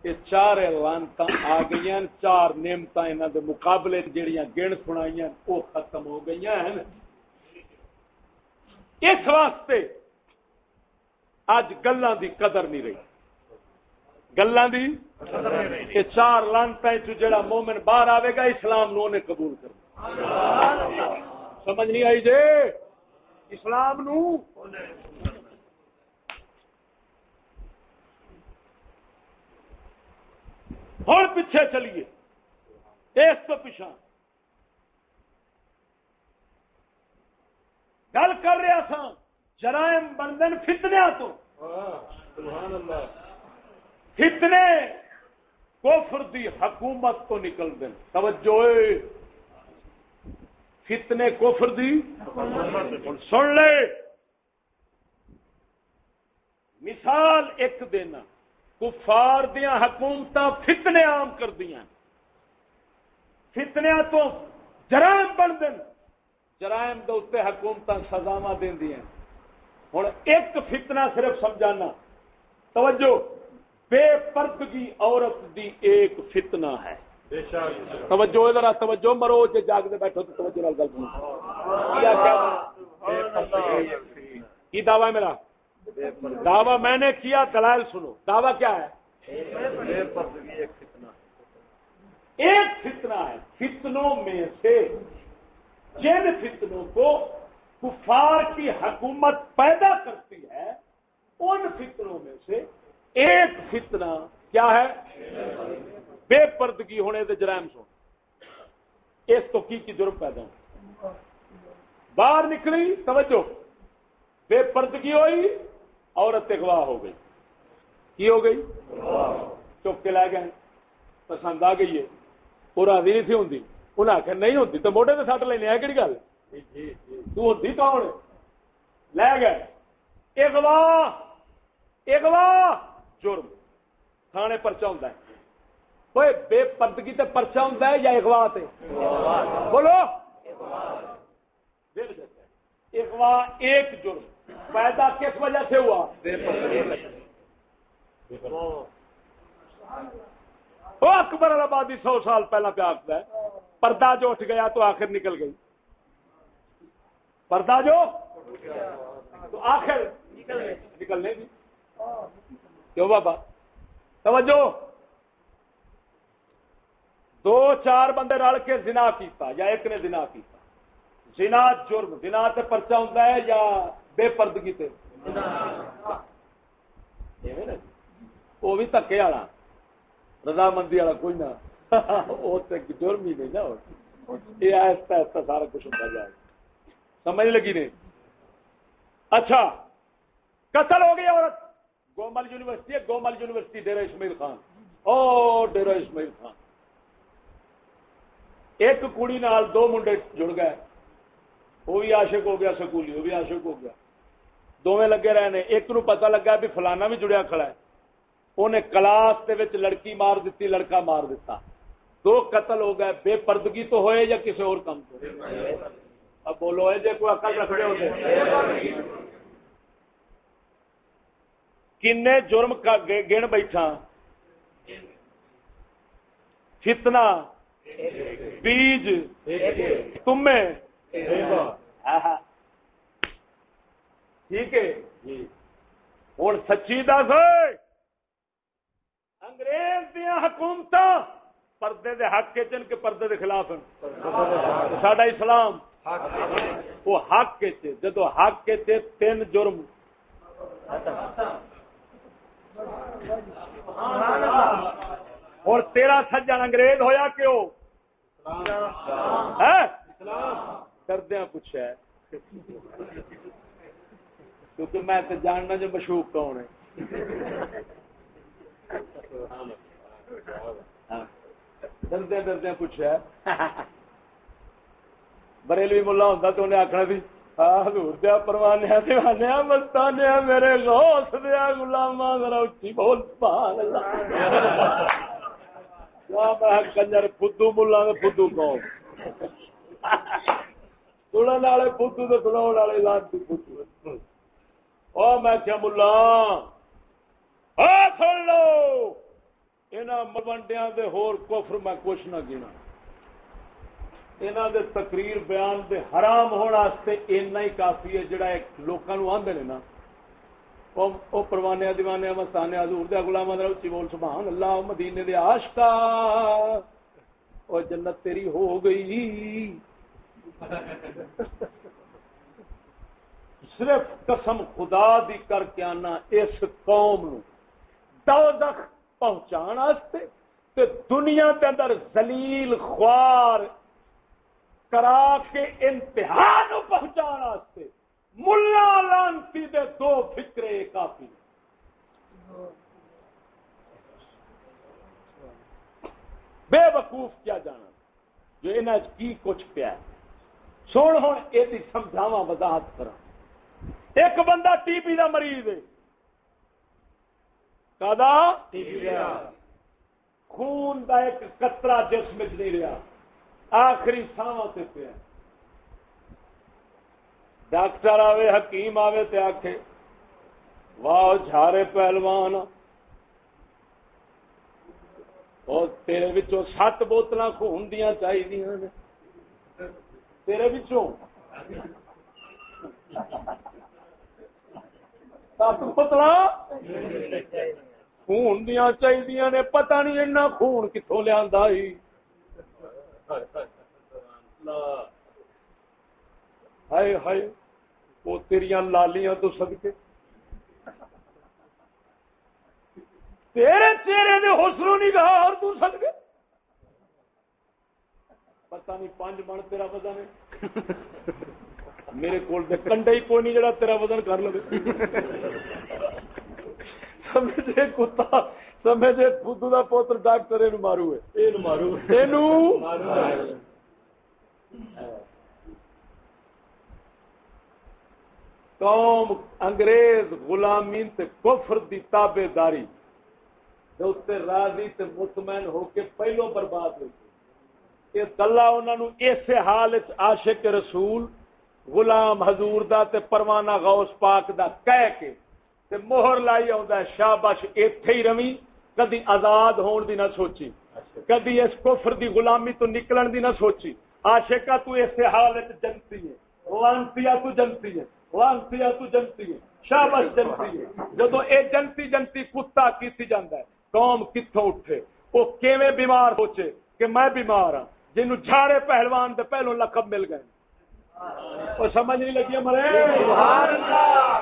یہ چار لانتا آ گئی چار نعمت انہوں دے مقابلے جہیا گن سنائی وہ ختم ہو گئی اس واسطے اج گلوں دی قدر نہیں رہی۔ گلوں دی؟ یہ چار لانتا جڑا مومن باہر آئے گا، اسلام نو نے قبول کر سمجھ نہیں آئی جے۔ اسلام نو۔ ہوں پیچھے چلیے۔ اس تو پچھا گل کر رہا تھا جرائم بندن فتنیا تو۔ فتنے کوفر دی حکومت تو نکل دیں توجہ۔ فتنے کوفر دی؟ سن لے۔ مثال ایک دینا، کفار دیا حکومت فتنے عام کر دیا فتنیا تو جرائم بن دن۔ جرائم کے اتنے حکومت سزاوا دیا ہوں، ایک فتنہ صرف سمجھانا۔ توجہ، بے پردگی عورت دی ایک فتنہ ہے۔ توجہ ادھر توجہ، مرو جی جاگتے بیٹھو، تو توجہ گل کی دعوی ہے میرا؟ دعوی میں نے کیا، دلائل سنو۔ دعوی کیا ہے؟ ایک فتنہ ہے، فتنوں میں سے جن فتنوں کو کفار کی حکومت پیدا کرتی ہے، ان فتنوں میں سے ایک فتنہ کیا ہے؟ بے پردگی ہونے سے جرائم سو اس تو کی جرم پیدا ہو؟ باہر نکلی، توجہ۔ بے پردگی ہوئی، عورت اغوا ہو گئی۔ کی ہو گئی؟ چپ کے لے گئے۔ پسند آ گئی ہے۔ وہ راضی نہیں تھی ہوں انہیں آخر نہیں ہوتی تو موٹے سے سٹ لینے کہڑی گل؟ تھی کون لے گئے۔ اغوا اغوا، جرم۔ تھانے پرچا ہوں کوئی بے پردگی تے پرچا ہوں یا اغوا تے بولو اغوا ایک جرم پیدا کس وجہ سے ہوا وہ اکبر آبادی سو سال پہلا پہ آتا ہے پردہ جو اٹھ گیا تو آخر نکل گئی پردہ جو تو آخر نکلنے کی کیوں بابا توجہ دو چار بندے رل کے زنا کیتا یا ایک نے زنا کیتا۔ زنا جرم، زنا تے پرچا ہوتا ہے یا بے پردگی تے؟ وہ بھی جی۔ تکے والا۔ رضامندی والا کوئی نہ۔ وہ جرم ہی نہیں نا یہ آہستہ آہستہ سارا کچھ ہوتا جائے سمجھ لگی نہیں؟ اچھا۔ قتل ہو گئی عورت۔ گومل یونیورسٹی ہے گومل یونیورسٹی ڈیرا اسماعیل خان۔ او ڈیرا اسماعیل خان۔ ایک کڑی نال دو منڈے جڑ گئے۔ وہ بھی عاشق ہو گیا، سکولی، وہ بھی عاشق ہو گیا۔ دونوں لگے رہے نے۔ ایک نو پتا لگا بھی فلانا بھی جڑیا کھڑا ہے۔ انہیں کلاس کے لڑکی مار دیتی لڑکا مار دیتا دو قتل ہو گئے، بے پردگی تو ہوئے یا کسی اور کام تو اب بولو جی کوئی اکل رکھے ہوتے کن جرم کا گن بیٹھا۔ فتنا بیج تمے ٹھیک ہے ہوں سچی دس انگریز دیا حکومت پردے دے حق کے چن کے پردے دے خلاف سڈا اسلام وہ حق کے جدو حق کے تین جرم اور تیرا سجن انگریز ہویا کیوں کردیا پوچھا کیونکہ میں تو جاننا جو مشہور کون ہے۔ ڈردیا ڈردیا پوچھا بریلوی ملا ہوں تو انہیں آخنا سی دیا پروانیا دیوانیا مستانیا میرے غوث دیا غلاما ذرا اچھی بول اللہ۔ کنجر فدو ملا فدو قوم سنن والے فدو تو سنا والے لانتی فدو او، میں کیا ملا سن لو، انہاں ملوڈیاں دے ہور کفر میں کچھ نہ گنا انہوں دے تقریر بیان دے حرام ہونے اینا ہی کافی ہے، جڑا لوگوں آدھے نا۔ وہ پروانے دیوانے مستانے حضور دے غلام در اچھی بول سبحان اللہ مدینے دے عاشقا اور جنت تیری ہو گئی صرف قسم خدا دی کر کے آنا اس قوم نو دوزخ پہنچان تے دنیا دے اندر ذلیل خوار کرا کے انتہا نو پہنچان پہنچا ملا لانتی دے دو فکرے کافی۔ بے وقوف کیا جانا۔ جو ان کی کچھ پیا سن ہوں یہ سمجھاوا وضاحت کرا ایک بندہ ٹی بی کا مریض ہے۔ خون کا ایک کترا جسم نہیں رہا آخری ساواں سے پیا۔ ڈاکٹر آوے، حکیم آوے تے آکھے، واہ جھارے پہلوان۔ اور تیرے بچوں سات بوتل خون دیا چاہیے تیرے بچوں سات بوتل خون دیا چاہیے نے؟ پتہ نہیں اینا خون کتوں لیا ہائے ہائے۔ وہ تیریاں لالیاں تو سدکے تیرے چہرے نے حسنوں نہیں کہا اور تو سدکے پتہ نہیں پانچ من تیرا وزن ہے۔ میرے کول کنڈا ہی کوئی نہیں جڑا تیرا وزن کر لو سمجھے کتا سمجھے خود کا پوتر ڈاکٹر یہ مارو ہے۔ مارو۔ قوم انگریز غلامی تے کفر دی تابے داری راضی تے مطمئن ہو کے پہلو برباد ہوئی یہ گلا انہوں اس حال عاشق رسول غلام حضور دا تے پروانہ غوث پاک دا کہہ کے تے مہر لائی آ شابش ایتھے ہی روی کدی آزاد ہون دی نہ سوچی کدی اس کفر دی غلامی تو نکلن دی نہ سوچی۔ عاشقہ تو اس حال جنتی ہے وانتیا تو جنتی ہے۔ وانتیا تو جنتی ہے شابش جنتی ہے۔ جدو اے جنتی جنتی کتا کیتی جاندا ہے، قوم کتھوں اٹھے؟ وہ کیویں بیمار ہوچے کہ میں بیمار ہاں؟ جنوں جھاڑے پہلوان دے پہلو لقب مل گئے۔ وہ سمجھ نہیں لگی مرے سبحان اللہ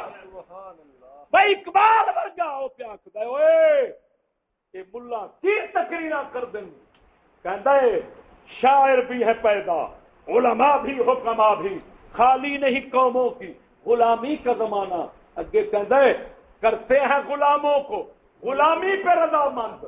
بھائی، اقبال ورگا ہو پیا آخر اوئے کہ ملا کی تقریر کر دیں کہتا ہے، شاعر بھی ہے پیدا، علماء بھی حکما بھی، خالی نہیں قوموں کی۔ غلامی کا زمانہ۔ اگے کہتا ہے، کرتے ہیں غلاموں کو۔ غلامی پہ رضا مند۔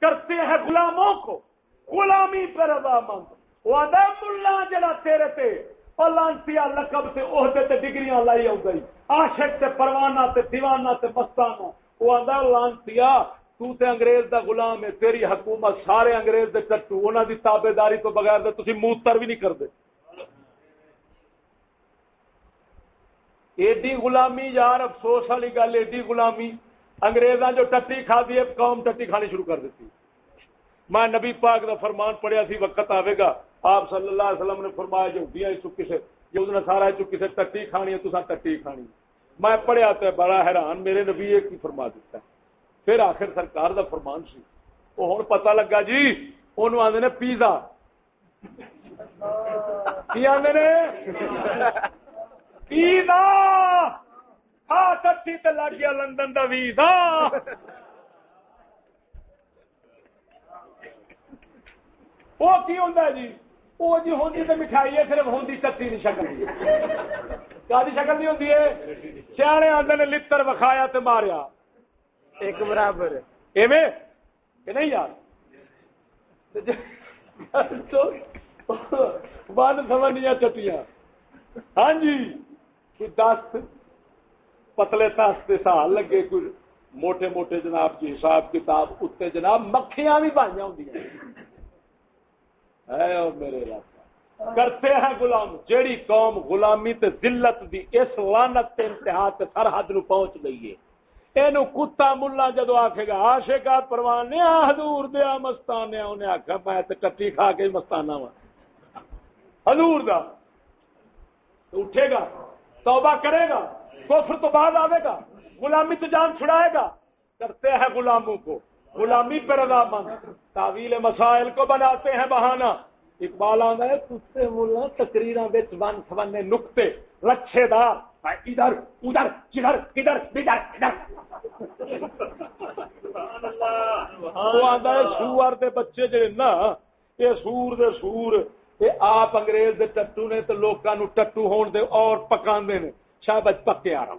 کرتے ہیں غلاموں کو۔ غلامی پہ رضا مند۔ وہ آدھا ملا جڑا تیرے تے۔ پلانتیا لقب سے عہدے تے ڈگریاں لائی آ گئی عاشق تے پروانہ تے دیوانہ تے مستانہ۔ وہ آندا لانتیا تو تے انگریز دا غلام ہے۔ تیری حکومت سارے انگریز دے ٹٹو انہاں دی تابعداری تو بغیر دے، تسی موتر بھی نہیں کردے۔ ایڈی غلامی یار افسوس والی گل، ایڈی غلامی، انگریزاں جو ٹٹی کھا دی قوم ٹٹی کھانی شروع کر دیتی۔ میں نبی پاک دا فرمان پڑھیا سی، وقت آئے گا۔ آپ صلی اللہ علیہ وسلم نے فرمایا، جو دیا چکی سے، جو نے سارا چکی سے ٹٹی کھانی ہے، تو ٹٹی کھانی۔ میں پڑھیا تو بڑا حیران، میرے نبی ایک ہی فرما دیتا ہے۔ پھر آخر سرکار دا فرمان سی۔ وہ ہوں پتا لگا جی وہ آدھے نے پیزا۔ کی آدھے نے؟ پیزا ہاں ٹٹی تے لگ گیا لندن دا ویزا وہ کی ہے جی وہ جی ہوندی تو مٹھائی ہے صرف ہوندی چتی کی شکل کیا شکل نہیں ہوتی ہے سیانے آدھے نے لڑ وکھایا تے ماریا ایک برابر ایویں کہ نہیں یار بند سمجھنیا چٹیاں ہاں جی دس پتلے تس سال لگے، کوئی موٹے موٹے جناب کی حساب کتاب اتنے جناب مکھیاں بھی بھائی ہوں میرے کرتے ہیں غلام۔ جیڑی قوم غلامی تے ذلت دی اس لانت تے انتہا تے سرحد نو پہنچ گئی ہے۔ اینو کتا ملا جدو آکھے گا عاشقا پروانے حضور دیا مستانے انہیں آکھا، میں تے کٹی کھا کے مستانہ وا حضور دا، تو اٹھے گا۔ توبہ کرے گا، کفر تو بعد آئے گا، غلامی تو جان چھڑائے گا۔ کرتے ہیں غلاموں کو، غلامی پر رضا مند تعویل مسائل کو بناتے ہیں بہانا اقبال آتا ہے کتے ملا تقریر ون سبنے نقطے۔ لچھے دار ادھر ادھر کدھر کدھر کدھر کدھر وہ آتا ہے سور دے بچے جڑے نا، یہ سور دے سور۔ یہ آپ انگریز دے ٹٹو نے تو لوگوں ٹٹو ہون دے اور پکا نے۔ شاید پکے آ رہا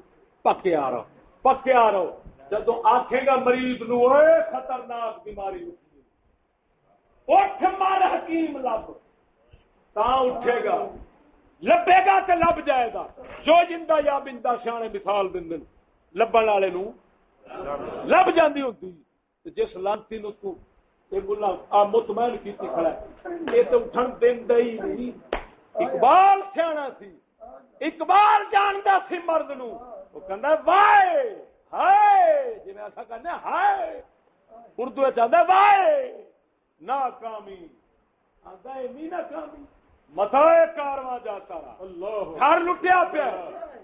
پکے آ رہا پکے آ رہا جدو آخے گا مریض نو خطرناک بیماری اٹھ مار حکیم لب۔ تا اٹھے گا۔ لبے گا تو لب جائے گا۔ جو جندہ یا بندہ سیانے مثال دن دن لبن والے نو لب جاندی ہوتی جس لانتی نو تو مطمئن کی کھڑا ہے۔ یہ تو اٹھن دین دئی نہیں۔ اقبال سیاح سی۔ اقبال جانتا سی مرد نو۔ کہندا وائے ہائے۔ کہنا ہائے۔ اردو وائے۔ ناکامی۔ می متا کارواں جاتا لٹیا پیا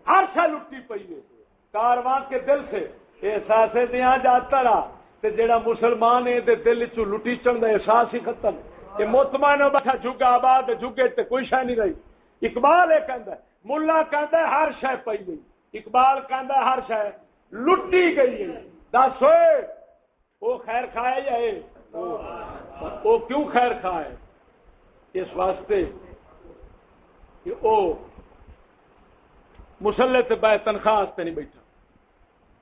ہر شا لٹی پی ہے۔ کارواں کے دل سے احساس دیا جاتا رہا۔ تے جڑا مسلمان ہے تے دل چ لٹی چڑھ دا احساس ہی ختم۔ کہ موتمان بیٹھا، جھگا آباد جھگے تے کوئی شہ نہیں رہی۔ اقبال یہ کہندا ہے، ملا کہندا ہے ہر شہ پئی گئی اقبال کہندا ہے ہر شہ لٹی گئی ہے۔ دس ہوئے، وہ خیر کھائے یا اے؟ وہ کیوں خیر کھائے؟ اس واسطے کہ وہ مسلے سے بہ تنخواہ نہیں بیٹھا۔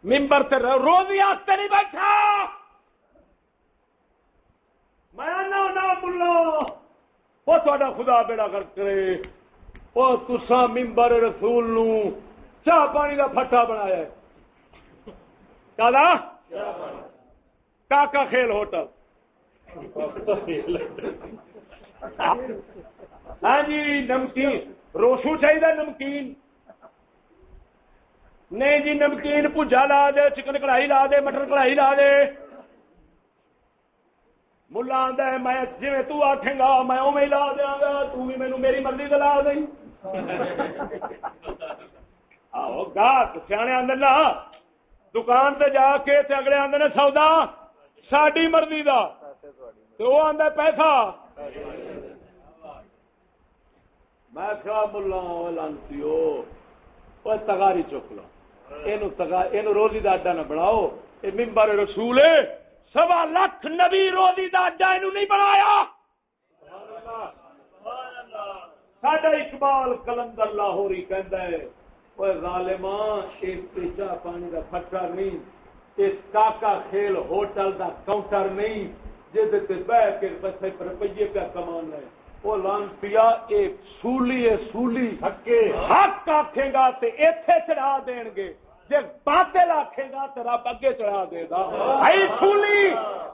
ممبر سے روزی آستے نہیں بیٹھا! میں نہ بولو وہ تا خدا بیڑا کر کرے۔ وہ تسا ممبر رسول نو چاہ پانی کا پٹا بنایا کا کھیل ہوٹل۔ ہاں جی نمکین۔ روشو چاہیے نمکین۔ نہیں جی نمکین پوجا لا دے، چکن کڑھائی لا دے، مٹر کڑھائی لا دے۔ ملا آدھا میں جی تو آخے گا، میں اوے لا دیا گا تھی مینو میری مرضی سے لا دیں آو گاہک سیانے آدھے نا، دکان تے جا کے تے اگلے آدھے نے سودا ساری مرضی کا وہ آدھا پیسہ۔ میں کیا ملا، لانتی تگاری چک لو۔ یہ روزی کا اڈا نہ بناؤ یہ ممبر رسول سوا لاکھ نبی روزی کا اڈا یہ نہیں بنایا ساڈا اقبال کلندر لاہوری کہہ ظالمان چاہ پانی کا فٹر نہیں اس کاکا کھیل ہوٹل دا کاؤنٹر نہیں جہد بہ کے پیسے روپیے پہ کمان ہے وہ لانتیا اے سولی اے سولی حق آکھے گا تے ایتھے چڑھا دین گے جے باطل آکھے گا تے رب اگے چڑھا دے گا ائی سولی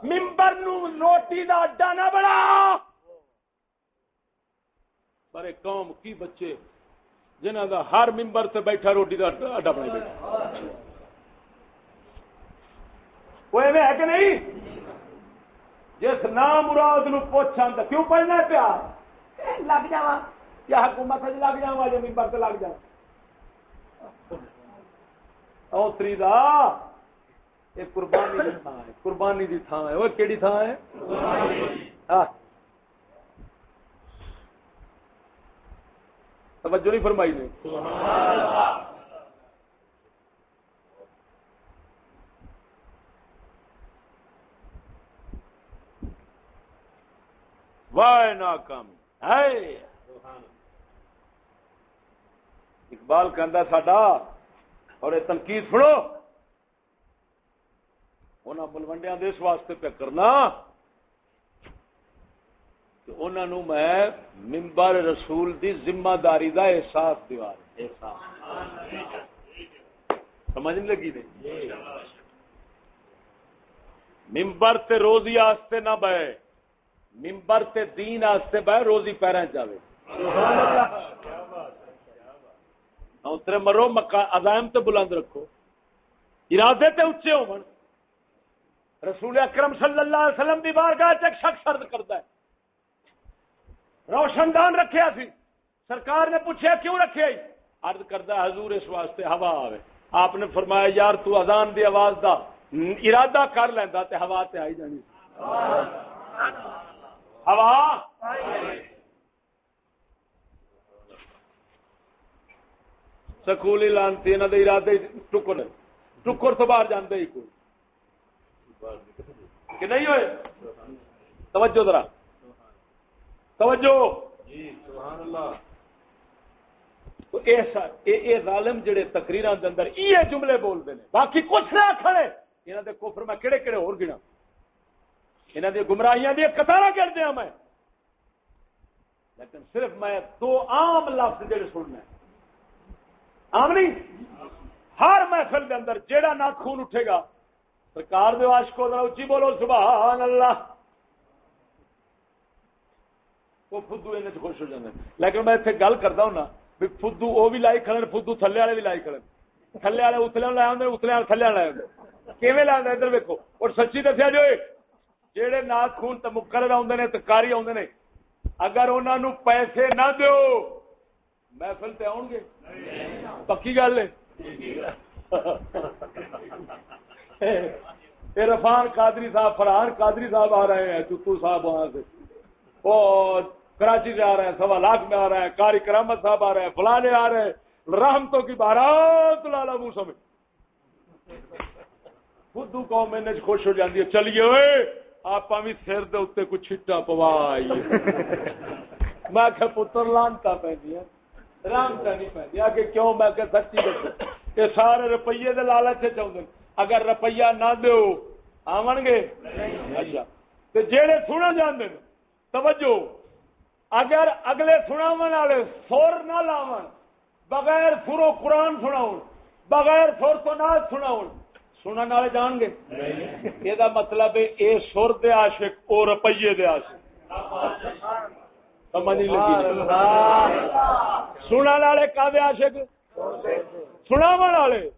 ممبر نو روٹی دا اڈا نہ بنا پر قوم کی بچے جنہاں دا ہر ممبر تے بیٹھا روٹی دا اڈا بنا بیٹھا وہ ایویں ہے کہ نہیں جس نام مراد نو پوچھا تو کیوں پڑھنا پیا لگ جا کیا حکومت لگ جا جی ممبر سے لگ جا اوتری دا یہ قربانی کی تھان ہے، قربانی کی تھان ہے۔ وہ کہڑی تھان ہے؟ توجہ نہیں فرمائی نے۔ وائے ناکامی۔ ہے اقبال کہندا ساڈا، اور یہ تنقید سنو۔ انہاں بلوڈیا دے اس واسطے پہ کرنا کہ انہاں نو میں ممبر رسول دی ذمہ داری دا احساس دیوار احساس سمجھ نہیں لگی نہیں؟ ممبر تے روزی آستے نہ بے ممبر تے دین آستے بہ روزی پیرا جاوے۔ ہاں، اترے مرو مکہ عزائم تے بلند رکھو۔ ارادے تے اچھے ہو من رسول اکرم صلی اللہ علیہ وسلم دی بارگاہ ایک شخص عرض کرتا ہے۔ روشن دان رکھیا سی۔ سرکار نے پوچھا کیوں رکھے عرض کرتا ہے، حضور اس واسطے ہوا آوے۔ آپ نے فرمایا، یار، تو اذان دی آواز دا ارادہ کر لینا تے ہوا تے آئی جانی۔ ہوا۔ سکولی لانتی انہوں نے ارادے ٹکر ٹکر تو باہر جانے ہی کوئی۔ کہ نہیں ہوئے؟ توجہ ذرا۔ توجہ۔ ظالم جڑے تقریر اندر یہ جملے بولتے ہیں باقی کچھ نہ کھڑے یہاں دے کفر میں کہڑے کہڑے اور گنا انہوں نے گمراہیاں دیا کتارا کر دیا میں۔ لیکن صرف میں دو عام لفظ جڑے سننا عام نہیں؟ ہر محفل کے اندر جیڑا نہ خون اٹھے گا، سرکار دے عاشقوں ذرا اچھی بولو، سبحان اللہ۔ وہ فدو ان خوش ہو جاتے لیکن میں اتنے گل کرتا ہوں نا، بھی فدو وہ بھی لائی کھڑے فدو تھلے والے بھی لائی کھڑے تھلے والے اتلے لائے آتے اتلے والے تھلے لائے آتے کیون لائے ادھر ویکو اور سچی دسیا جی، جو جہے نات خون تو مکر آدھے تو کاری آدھے اگر انہوں پیسے نہ دو محفل تے آؤ گے؟ پکی گل ہے۔ رفان قادری صاحب، فرحان قادری صاحب آ رہے ہیں چتو صاحب وہاں سے۔ اور کراچی سے آ رہے ہیں، سوا لاکھ میں آ رہے ہیں کاری کرامت صاحب آ رہے ہیں فلانے آ رہے ہیں۔ رحمتوں کی بارات لالا موسم خود قوم میں خوش ہو جاتی ہے۔ چلیے آپ بھی سر دے اتنے چھٹا پوائی۔ میں کہ پتر، لانتا پہ رامتا نہیں پہ کہ کیوں؟ میں کہ سچی دسو۔ یہ سارے روپیے دے لالچ چاہتے اگر روپیہ نہ دو آن گے؟ اچھا۔ جہے سنا جانے توجہ۔ اگر اگلے سناو والے سور نہ لاو بغیر سرو قرآن سناؤ بغیر سور تو نہ سناؤ سننے والے جان گے؟ یہ مطلب یہ سر دے عاشق او روپیے دے عاشق۔ سمجھ نہیں لگی۔ سننے والے کا عاشق؟ سنا والے۔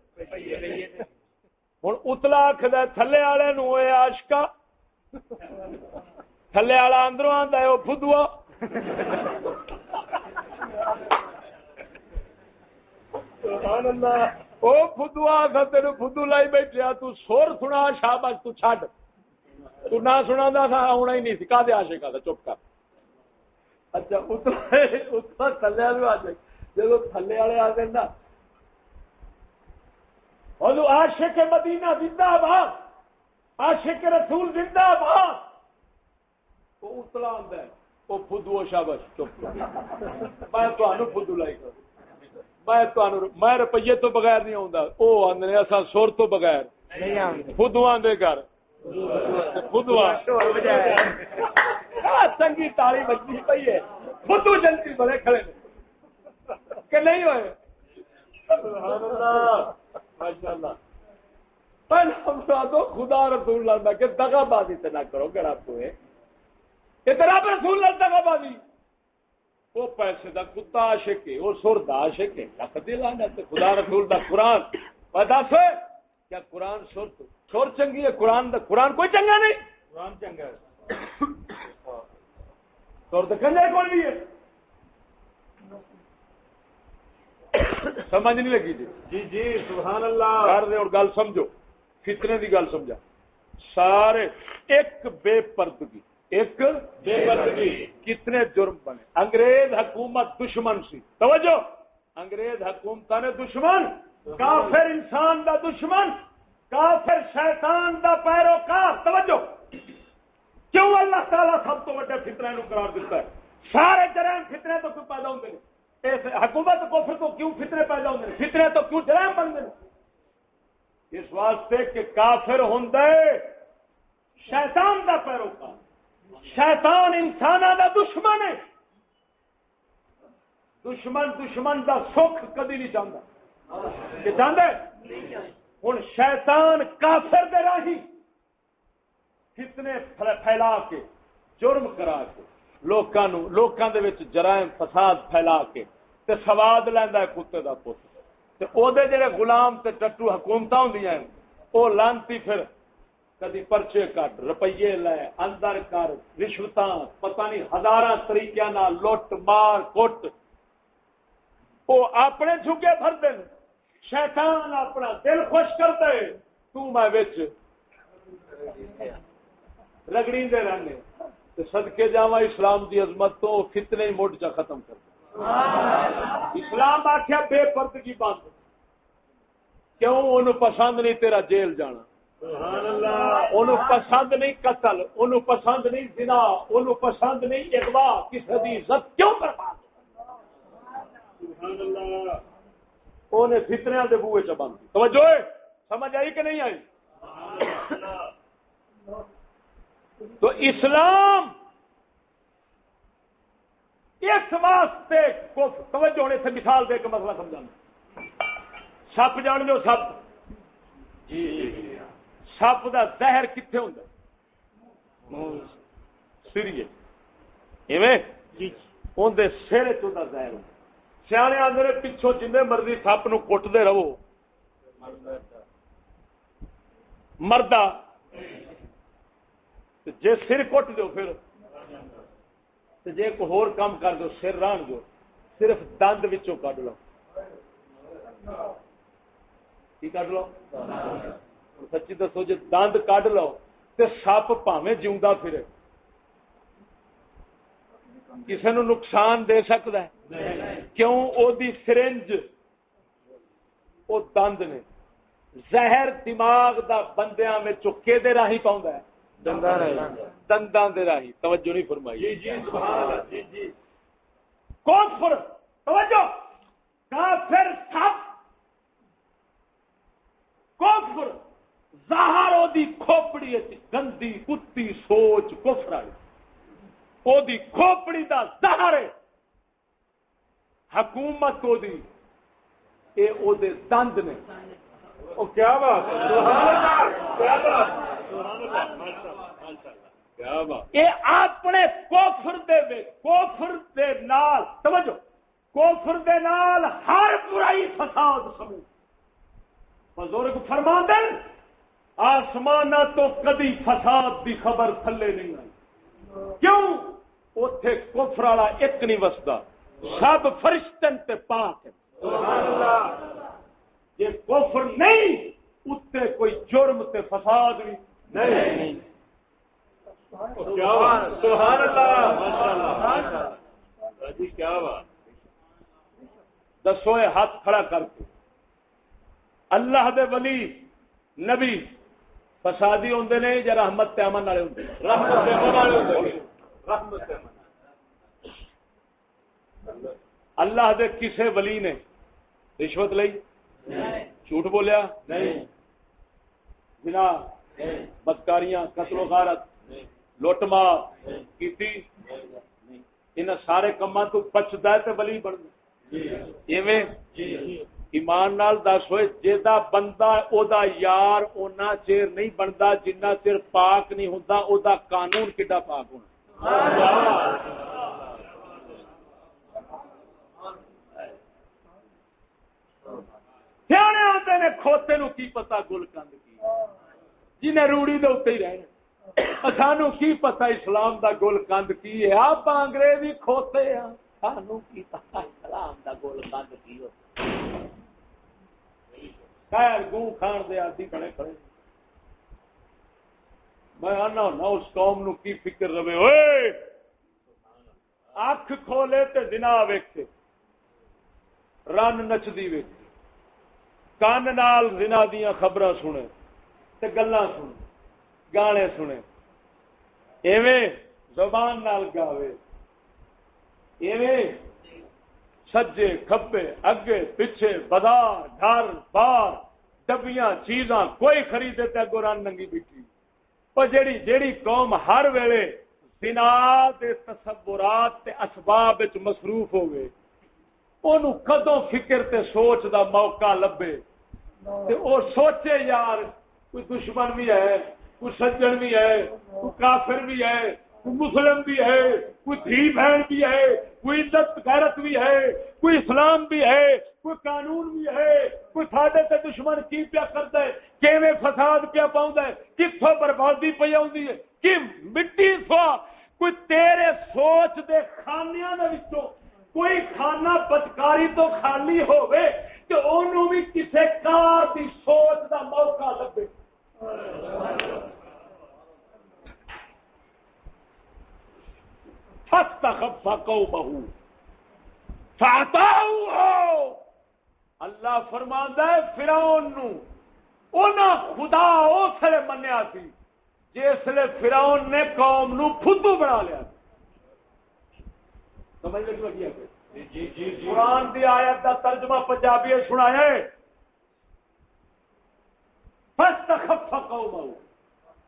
ہوں اتلا آخد تھلے والے نو آشکا تھلے والا اندروں آتا ہے وہ فدوا سبحان اللہ۔ او فدو آ تین فدو لائی بیٹھیا تو سور سنا شاباش، تو چھڈ۔ تو نہ سنا دا تھا آنا ہی نہیں سی۔ کا دیا کا چپ کر۔ اچھا اتنا تھلے والے آ جائے جب تھلے والے آ گئے نا۔ اور عاشق مدینہ زندہ باد عاشق رسول زندہ باد وہ اتلا آتا ہے۔ وہ فدو شاباش، چپ۔ کر میں تمہیں فدو لائی۔ کر میں روپیے تو بغیر نہیں آتا وہ آدھے اصا سر تو بغیر۔ خود آدھے گھر۔ خود چنگی تالی بچی پی ہے۔ جنتی بڑے کھڑے کہ نہیں ہوئے؟ تو خدا رسول اللہ کہ دگا بازی سے نہ کرو گڑا پوئے۔ کہ رسول اللہ دگا بازی۔ وہ پیسے دا کتا عاشق ہے وہ سر دا عاشق ہے۔ لکھ دلانا تے خدا رسول دا قرآن۔ دس کیا قرآن سر تو سر چنگی ہے قرآن دا قرآن کوئی چنگا نہیں۔ قرآن چنگا ہے۔ سر تو کنجر کون بھی ہے۔ سمجھ نہیں لگی جی۔ جی جی سبحان اللہ۔ کر دے اور گل سمجھو۔ فتنے دی گل سمجھا۔ سارے ایک بے پردگی۔ ایک بے کتنے جرم بنے۔ انگریز حکومت دشمن سی۔ توجہ۔ انگریز حکومت نے دشمن۔ کافر انسان دا دشمن۔ کافر شیطان دا پیروکار۔ توجہ۔ کیوں اللہ تعالیٰ سب تو وڈے فتنے نو قرار دیتا ہے؟ سارے جرائم فتنے تو کیوں پیدا ہوتے ہیں حکومت کو تو کیوں فتنے پیدا ہوتے ہیں فتنے تو کیوں جرائم بن گئے اس واسطے کہ کافر ہوں شیطان دا پیروکار۔ شیطان انسان دا دشمن ہے۔ دشمن دشمن دا سکھ کدی نہیں چاہتا کہ چاہتا ہوں شیطان کافر دے راہی۔ کتنے پھیلا کے جرم کرا کے لوکاں لوکاں دے وچ جرائم فساد پھیلا کے تے سواد لیندا ہے کتے دا پوت تے او دے جڑے غلام تے ٹٹو حکومتاں ہوندیاں ہیں، او لانتی پھر کدی پرچے کٹ، روپیے لے، اندر کر رشوت پتہ نہیں ہزار طریقے لٹ، مار، کٹ۔ وہ اپنے جھگے بھر دین شیطان اپنا دل خوش کر دے تو میں بچ رگڑی دے رہنے سدکے جا اسلام دی عظمت تو فتنے موٹ جا ختم کر اسلام آخیا بے پردگی بند۔ کیوں؟ ان پسند نہیں تیرا جیل جانا۔ پسند نہیں قتل ان پسند نہیں زنا ان پسند نہیں اغوا کسی کی عزت کیوں کر فتریا کے بوئے چ بند۔ توجہ سمجھ آئی کہ نہیں آئی؟ تو اسلام اس واسطے توجہ ہونے سے مثال دے کے مسئلہ سمجھانا۔ سپ جان جو سپ؟ جی۔ سپ کا زہر کتنے ہوں سری اندر سر چہر سیانے آدھے پچھوں جن مرضی سپ نو کٹتے رہو۔ مرد جی سر کٹ دو پھر۔ جی کوئی ہور کام کر دو سر ران دو صرف دند کھ لو۔ کی کھ لو؟ سچی دسو جی دند کھ لو تو سپ پاوے جیوا پھر کسی نو نقصان دے سکتا ہے کیوں او دی سرنج او دند نے زہر دماغ دا بندیاں میں چکے دے راہی پاؤں ہے دنداں دے راہی توجہ نہیں فرمائی جی جی سبحان اللہ جی جی کفر توجہ کافر سب کفر ظاہر او دی کھوپڑی گندی کتی سوچ کفر او دی کھوپڑی دا ظاہر ہے۔ حکومت او دی اے او دے دند نے۔ او کیا بات اے اپنے کوفر دے دے کوفر دے نال توجہ کوفر دے نال ہر برائی فساد سمجھ۔ بزرگ فرما دیں آسمان تو کدی فساد دی خبر تھلے نہیں آئی۔ کیوں؟ اتے کفر والا ایک نہیں وستا۔ سب فرشتن تے پاک جی کفر نہیں اتنے کوئی جرم تے فساد بھی نہیں۔ جی کیا بات۔ دسو ہاتھ کھڑا کر کے۔ اللہ دے ولی نبی فسادی ہوں نے یا رحمت امن والے رحمت اللہ دے کسے ولی نے رشوت لئی؟ جھوٹ بولیا؟ نہیں۔ بنا بدکاریاں قتل و غارت لوٹ مار کی ان سارے کما تو بچتا ہے تو بلی بنتا ایمان نال دس ہوئے جا بندہ او دا یار اونا چیر نہیں بنتا جنہ چیر پاک نہیں ہوتا او دا قانون کڈا پاک ہونا؟ آتے نے کھوتے نو کی پتا گل کند کی؟ جنہیں روڑی دے اتنے ہی رہے سانو کی پتا اسلام دا گل کند کی؟ ہے آپ انگریزی کھوتے ہیں۔ سانو کی پتا اسلام دا گل کند کی؟ خیر گوں کھان دے، آدھی کھڑے کھڑے۔ میں آنا ہونا، اس قوم نو کی فکر رہے ہوئے اکھ کھولے تے دنا ویکھے۔ رن نچدی ویکھے۔ کان نال زنا دیا خبر سنے تے گلا سنے، گانے سنے۔ ایویں زبان نال گاوے۔ ایویں سجے، کھبے، اگے، پیچھے، بازار، گھر، بار، ڈبیاں، چیزاں، کوئی خریدے تے گوران ننگی بیٹھی۔ پر جیڑی جیڑی قوم ہر ویلے سنا دے تصورات تے اسباب وچ مصروف ہوئے اونوں کدوں فکر تے سوچ دا موقع لبے۔ وہ سوچے، یار، کوئی دشمن بھی ہے، کوئی سجن بھی ہے، کوئی کافر بھی ہے کوئی مسلم بھی ہے، کوئی دھی بہن بھی ہے، کوئی عزت، غیرت بھی ہے، کوئی اسلام بھی ہے، کوئی قانون بھی ہے، کوئی ساڈے تے دشمن کی پیا کرتا ہے، کیویں فساد پیا پاؤں کتوں بربادی پی آئی ہے کہ مٹی سوا کوئی تیرے سوچ دے خانیاں دے وچوں کوئی کھانا بدکاری تو خالی ہوئے کہ انہوں بھی کسے کار دی سوچ دا موقع لبے۔ لگے بہو فاتا اللہ فرما ہے فراؤن خدا اس لیے منیا سی جس لیے فراؤن نے قوم نو فدو بنا لیا سمجھ لگی جی، جی، جی، قرآن دی آیت دا ترجمہ پنجابی سنایا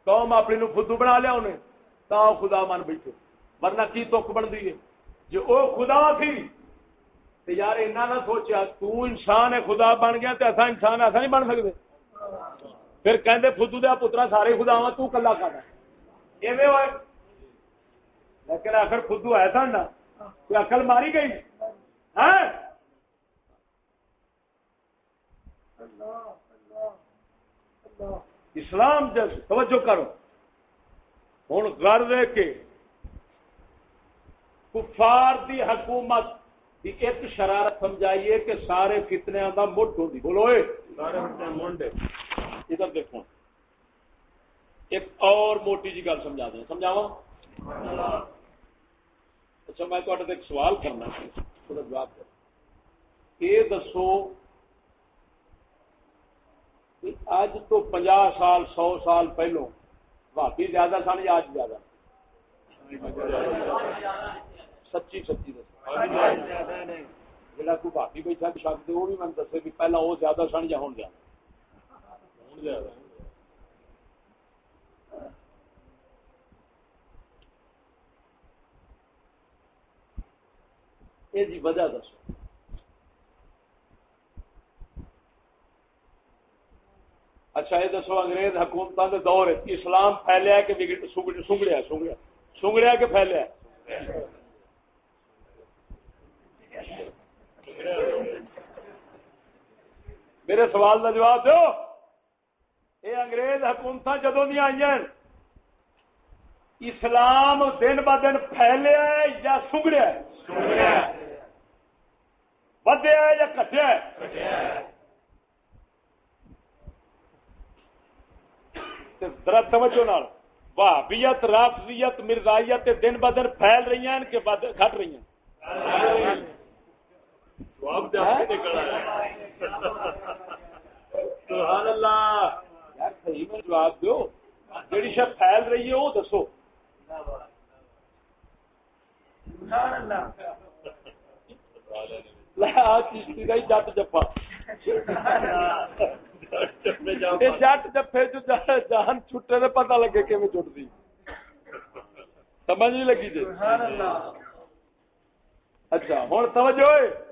قوم اپنی نو خدو بنا لیا انہیں تا خدا من بیٹھے. ورنہ کی تک بنتی ہے؟ جو او خدا تھی تو یار اینا نہ سوچا تو انسان ہے، خدا بن گیا تو ایسا انسان ایسا نہیں بن سکتے۔ پھر کہندے فدو دیا پترا سارے خدا ہوا تو کلا کر۔ لیکن آخر خدو ایسا نا کوئی عقل ماری گئی؟ ہاں؟ اسلام جیسے توجہ کرو۔ ہوں گھر دے کے کفار دی حکومت دی ایک شرارت سمجھائیے کہ سارے کتنے کا مٹ ہوتی بولو ادھر دیکھو۔ ایک اور موٹی جی گل سمجھا دیں۔ سمجھاوا اچھا میں ایک سوال کرنا تھوڑا جواب کر یہ دسو اج تو پنجا سال سو سال پہلو بھابی زیادہ سن یا اج زیادہ؟ سچی سچی دس جا کوئی بھابی بیٹھا شک دے وہ بھی میں دسے کہ پہلا وہ زیادہ سن یا ہوں زیادہ یہ جی وجہ دسو۔ اچھا یہ دسو انگریز حکومت کے دور اسلام پھیلیا کہ سنگڑیا سنگڑیا۔ سنگڑیا کہ پھیلیا؟ میرے سوال کا جواب دو یہ انگریز حکومت جدو دیا آئی اسلام دن ب دن پھیلیا یا سنگڑیا ودیا یا کٹیا توجہ نال بھابیت رافضیت مرزائیت دن ب دن پھیل رہی ہیں کہ گھٹ رہی ہیں۔ اللہ۔ صحیح میں جواب دو۔ جیڑی شاید پھیل رہی ہے وہ دسو۔ جٹ جفا جٹ جفے جو جان چھٹے نے پتا لگے کہ چٹتی سمجھ نہیں لگی جی۔ اچھا ہوں توجہ۔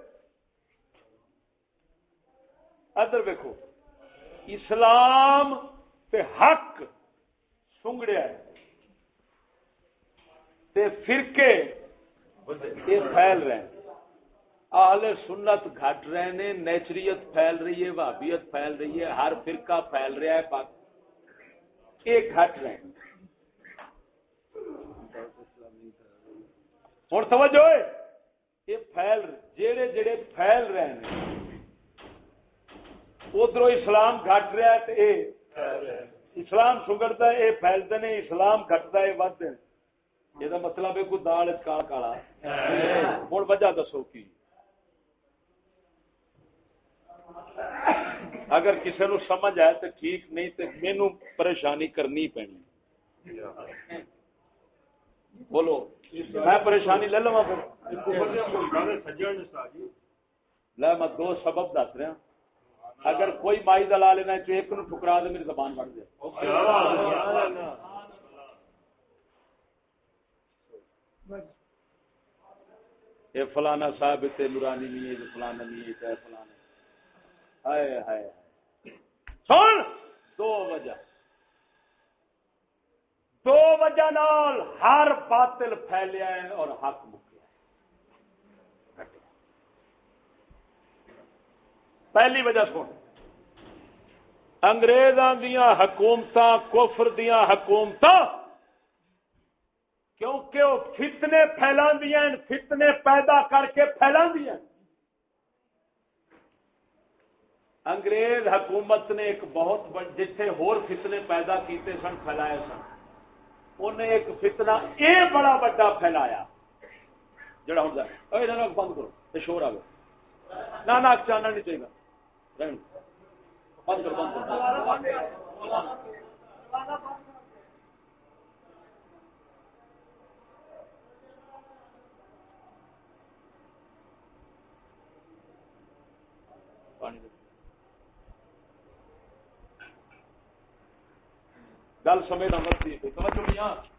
ادھر ویکو اسلام تے حق سنگڑیا تے فرقے یہ پھیل رہے ہیں۔ آل سنت گھٹ رہے ہیں، نیچریت پھیل رہی ہے بھابیت پھیل رہی ہے، ہر فرقہ پھیل رہا ہے پاک یہ گھٹ رہے ہیں۔ ہوں سمجھو یہ پھیل جڑے جڑے پھیل رہے ہیں۔ ادھر اسلام گھٹ رہا ہے اے اسلام سگڑتا ہے یہ پھیلتے ہیں اسلام گھٹتا ہے ودتے یہ مطلب ہے کوئی دال کالا کالا۔ ہوں وجہ دسو کی۔ اگر کسی نو سمجھ آئے تو ٹھیک نہیں تو مینو پریشانی کرنی پینی۔ بولو میں پریشانی لے لوا پھر۔ میں دو سبب دس رہا اگر کوئی مائی دلا لینا چاہے ایک نو ٹکرا دے میری زبان بڑھ جائے۔ یہ فلانا صاحب تے نورانی نہیں ہے فلانا نہیں ہے فلانا۔ ہائے ہائے سن! دو وجہ۔ دو وجہ نال ہر باطل پھیلیا ہے اور حق پہلی وجہ سن۔ انگریزاں دیا حکومت کفر دیا حکومت کیونکہ وہ فتنے پھیلا فتنے پیدا کر کے پھیلا انگریز حکومت نے ایک بہت جتھے ہور فتنے پیدا کیتے سن، پھیلائے سن۔ انہیں ایک فتنا یہ بڑا بڑا پھیلایا۔ جڑا ہوں بند کرو شور آ گیا نہ چانا نہیں چاہیے۔ گل سمے کا توجہ نہیں